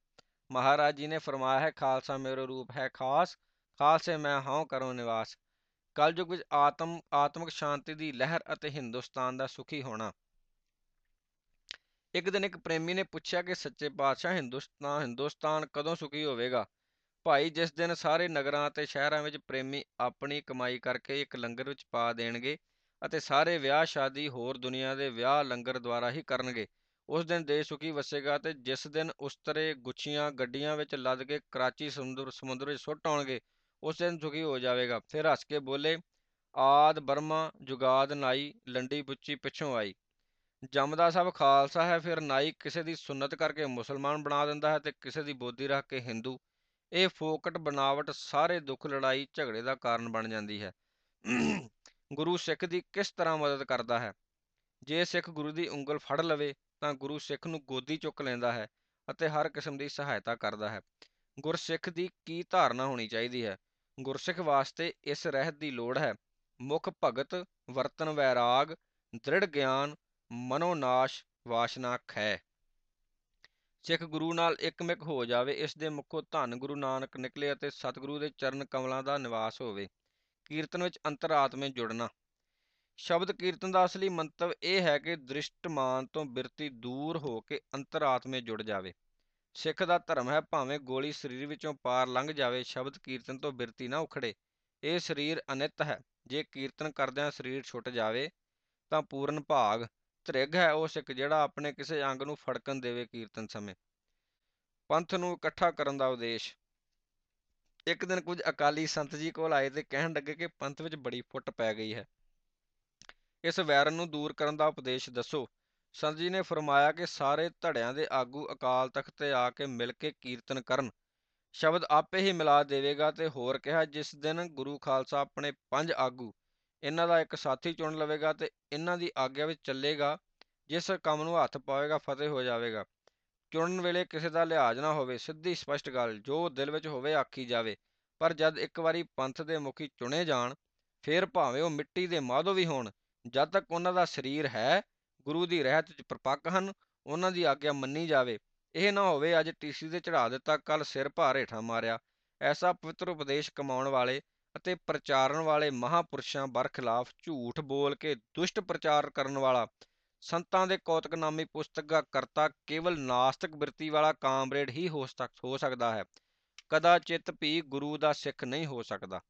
ਮਹਾਰਾਜ ਜੀ ਨੇ ਫਰਮਾਇਆ ਹੈ, ਖਾਲਸਾ ਮੇਰਾ ਰੂਪ ਹੈ ਖਾਸ ਖਾਲਸੇ ਮੈਂ ਹਾਂ ਕਰੋ ਨਿਵਾਸ। ਕਲਯੁਗ ਵਿੱਚ ਆਤਮ, ਆਤਮਿਕ ਸ਼ਾਂਤੀ ਦੀ ਲਹਿਰ ਅਤੇ ਹਿੰਦੁਸਤਾਨ ਦਾ ਸੁਖੀ ਹੋਣਾ। ਇੱਕ ਦਿਨ ਇੱਕ ਪ੍ਰੇਮੀ ਨੇ ਪੁੱਛਿਆ ਕਿ ਸੱਚੇ ਪਾਤਸ਼ਾਹ, ਹਿੰਦੁਸਤਾਨ ਹਿੰਦੁਸਤਾਨ ਕਦੋਂ ਸੁਖੀ ਹੋਵੇਗਾ? ਭਾਈ, ਜਿਸ ਦਿਨ ਸਾਰੇ ਨਗਰਾਂ ਅਤੇ ਸ਼ਹਿਰਾਂ ਵਿੱਚ ਪ੍ਰੇਮੀ ਆਪਣੀ ਕਮਾਈ ਕਰਕੇ ਇੱਕ ਲੰਗਰ ਵਿੱਚ ਪਾ ਦੇਣਗੇ ਅਤੇ ਸਾਰੇ ਵਿਆਹ ਸ਼ਾਦੀ ਹੋਰ ਦੁਨੀਆ ਦੇ ਵਿਆਹ ਲੰਗਰ ਦੁਆਰਾ ਹੀ ਕਰਨਗੇ, ਉਸ ਦਿਨ ਦੇਸ਼ ਸੁਖੀ ਵਸੇਗਾ ਤੇ ਜਿਸ ਦਿਨ ਉਸਤਰੇ ਗੁੱਛੀਆਂ ਗੱਡੀਆਂ ਵਿੱਚ ਲੱਦ ਕੇ ਕਰਾਚੀ ਸਮੁੰਦਰ ਸਮੁੰਦਰ ਵਿੱਚ ਸੁੱਟ ਆਉਣਗੇ ਉਸ ਦਿਨ ਦੁਖੀ ਹੋ ਜਾਵੇਗਾ। ਫਿਰ ਹੱਸ ਕੇ ਬੋਲੇ, ਆਦ ਬਰਮਾ ਜੁਗਾਦ ਨਾਈ, ਲੰਡੀ ਬੁੱਚੀ ਪਿੱਛੋਂ ਆਈ। ਜਮਦਾ ਸਭ ਖਾਲਸਾ ਹੈ, ਫਿਰ ਨਾਈ ਕਿਸੇ ਦੀ ਸੁਨਤ ਕਰਕੇ ਮੁਸਲਮਾਨ ਬਣਾ ਦਿੰਦਾ ਹੈ ਤੇ ਕਿਸੇ ਦੀ ਬੋਦੀ ਰੱਖ ਕੇ ਹਿੰਦੂ। ਇਹ ਫੋਕਟ, ਬਨਾਵਟ, ਸਾਰੇ ਦੁੱਖ, ਲੜਾਈ, ਝਗੜੇ ਦਾ ਕਾਰਨ ਬਣ ਜਾਂਦੀ ਹੈ। ਗੁਰੂ ਸਿੱਖ ਦੀ ਕਿਸ ਤਰ੍ਹਾਂ ਮਦਦ ਕਰਦਾ ਹੈ? ਜੇ ਸਿੱਖ ਗੁਰੂ ਦੀ ਉਂਗਲ ਫੜ ਲਵੇ, ਤਾਂ ਗੁਰੂ ਸਿੱਖ ਨੂੰ ਗੋਦੀ ਚੁੱਕ ਲੈਂਦਾ ਹੈ ਅਤੇ ਹਰ ਕਿਸਮ ਦੀ ਸਹਾਇਤਾ ਕਰਦਾ ਹੈ। ਗੁਰਸਿੱਖ ਦੀ ਕੀ ਧਾਰਨਾ ਹੋਣੀ ਚਾਹੀਦੀ ਹੈ? ਗੁਰਸਿੱਖ ਵਾਸਤੇ ਇਸ ਰਹਿਤ ਦੀ ਲੋੜ ਹੈ। ਮੁੱਖ ਭਗਤ, ਵਰਤਨ ਵੈਰਾਗ, ਦ੍ਰਿੜ ਗਿਆਨ, ਮਨੋਨਾਸ਼, ਵਾਸ਼ਨਾ ਖੈ। ਸਿੱਖ ਗੁਰੂ ਨਾਲ ਇੱਕਮਿਕ ਹੋ ਜਾਵੇ, ਇਸ ਦੇ ਮੁੱਖੋਂ ਧੰਨ ਗੁਰੂ ਨਾਨਕ ਨਿਕਲੇ ਅਤੇ ਸਤਿਗੁਰੂ ਦੇ ਚਰਨ ਕਮਲਾਂ ਦਾ ਨਿਵਾਸ ਹੋਵੇ। ਕੀਰਤਨ ਵਿੱਚ ਅੰਤਰਾਤਮੇ ਜੁੜਨਾ। ਸ਼ਬਦ ਕੀਰਤਨ ਦਾ ਅਸਲੀ ਮੰਤਵ ਇਹ ਹੈ ਕਿ ਦ੍ਰਿਸ਼ਟਮਾਨ ਤੋਂ ਬਿਰਤੀ ਦੂਰ ਹੋ ਕੇ ਅੰਤਰਾਤਮੇ ਜੁੜ ਜਾਵੇ। ਸਿੱਖ ਦਾ ਧਰਮ ਹੈ, ਭਾਵੇਂ ਗੋਲੀ ਸਰੀਰ ਵਿੱਚੋਂ ਪਾਰ ਲੰਘ ਜਾਵੇ, ਸ਼ਬਦ ਕੀਰਤਨ ਤੋਂ ਬਿਰਤੀ ਨਾ ਉਖੜੇ, ਇਹ ਸਰੀਰ ਅਨਿੱਤ ਹੈ। ਜੇ ਕੀਰਤਨ ਕਰਦਿਆਂ ਸਰੀਰ ਛੁੱਟ ਜਾਵੇ, ਤਾਂ ਪੂਰਨ ਭਾਗ ਤ੍ਰਿਗ ਹੈ ਉਹ ਸਿੱਖ ਜਿਹੜਾ ਆਪਣੇ ਕਿਸੇ ਅੰਗ ਨੂੰ ਫੜਕਣ ਦੇਵੇ ਕੀਰਤਨ ਸਮੇਂ। ਪੰਥ ਨੂੰ ਇਕੱਠਾ ਕਰਨ ਦਾ ਉਦੇਸ਼। ਇੱਕ ਦਿਨ ਕੁਝ ਅਕਾਲੀ ਸੰਤ ਜੀ ਕੋਲ ਆਏ ਤੇ ਕਹਿਣ ਲੱਗੇ ਕਿ ਪੰਥ ਵਿੱਚ ਬੜੀ ਫੁੱਟ ਪੈ ਗਈ ਹੈ। ਇਸ ਵੈਰਨ ਨੂੰ ਦੂਰ ਕਰਨ ਦਾ ਉਪਦੇਸ਼ ਦੱਸੋ। ਸੰਤ ਜੀ ਨੇ ਫਰਮਾਇਆ ਕਿ ਸਾਰੇ ਧੜਿਆਂ ਦੇ ਆਗੂ ਅਕਾਲ ਤਖਤ ਤੇ ਆ ਕੇ ਮਿਲ ਕੇ ਕੀਰਤਨ ਕਰਨ। ਸ਼ਬਦ ਆਪੇ ਹੀ ਮਿਲਾ ਦੇਵੇਗਾ ਤੇ ਹੋਰ ਕਿਹਾ, ਜਿਸ ਦਿਨ ਗੁਰੂ ਖਾਲਸਾ ਆਪਣੇ ਪੰਜ ਆਗੂ ਇਹਨਾਂ ਦਾ ਇੱਕ ਸਾਥੀ ਚੁਣ ਲਵੇਗਾ ਤੇ ਇਹਨਾਂ ਦੀ ਆਗਿਆ ਵਿੱਚ ਚੱਲੇਗਾ, ਜਿਸ ਕੰਮ ਨੂੰ ਹੱਥ ਪਾਵੇਗਾ, ਫਤਿਹ ਹੋ ਜਾਵੇਗਾ। ਚੁਣਨ ਵੇਲੇ ਕਿਸੇ ਦਾ ਲਿਹਾਜ਼ ਨਾ ਹੋਵੇ, ਸਿੱਧੀ ਸਪਸ਼ਟ ਗੱਲ, ਜੋ ਦਿਲ ਵਿੱਚ ਹੋਵੇ ਆਖੀ ਜਾਵੇ, ਪਰ ਜਦ ਇੱਕ ਵਾਰੀ ਪੰਥ ਦੇ ਮੁਖੀ ਚੁਣੇ ਜਾਣ, ਫੇਰ ਭਾਵੇਂ ਉਹ ਮਿੱਟੀ ਦੇ ਮਾਧੋ ਵੀ ਹੋਣ, ਜਦ ਤੱਕ ਉਹਨਾਂ ਦਾ ਸਰੀਰ ਹੈ ਗੁਰੂ ਦੀ ਰਹਿਤ ਵਿੱਚ ਪਰਪੱਕ ਹਨ, ਉਹਨਾਂ ਦੀ ਆਗਿਆ ਮੰਨੀ ਜਾਵੇ। ਇਹ ਨਾ ਹੋਵੇ ਅੱਜ ਟੀਸੀ ਤੇ ਚੜਾ ਦਿੱਤਾ ਕੱਲ ਸਿਰ ਭਾਰ ਹੇਠਾਂ ਮਾਰਿਆ। ਐਸਾ ਪਵਿੱਤਰ ਉਪਦੇਸ਼ ਕਮਾਉਣ ਵਾਲੇ ਅਤੇ ਪ੍ਰਚਾਰਨ ਵਾਲੇ ਮਹਾਪੁਰਸ਼ਾਂ ਬਰਖਲਾਫ ਝੂਠ ਬੋਲ ਕੇ ਦੁਸ਼ਟ ਪ੍ਰਚਾਰ ਕਰਨ ਵਾਲਾ, ਸੰਤਾਂ ਦੇ ਕੌਤਕਨਾਮੀ ਪੁਸਤਕ ਦਾ ਕਰਤਾ ਕੇਵਲ ਨਾਸਤਿਕ ਬਿਰਤੀ ਵਾਲਾ ਕਾਮਰੇਡ ਹੀ ਹੋ ਸਕਦਾ ਹੈ। ਕਦਾ ਚਿੱਤ ਵੀ ਗੁਰੂ ਦਾ ਸਿੱਖ ਨਹੀਂ ਹੋ ਸਕਦਾ।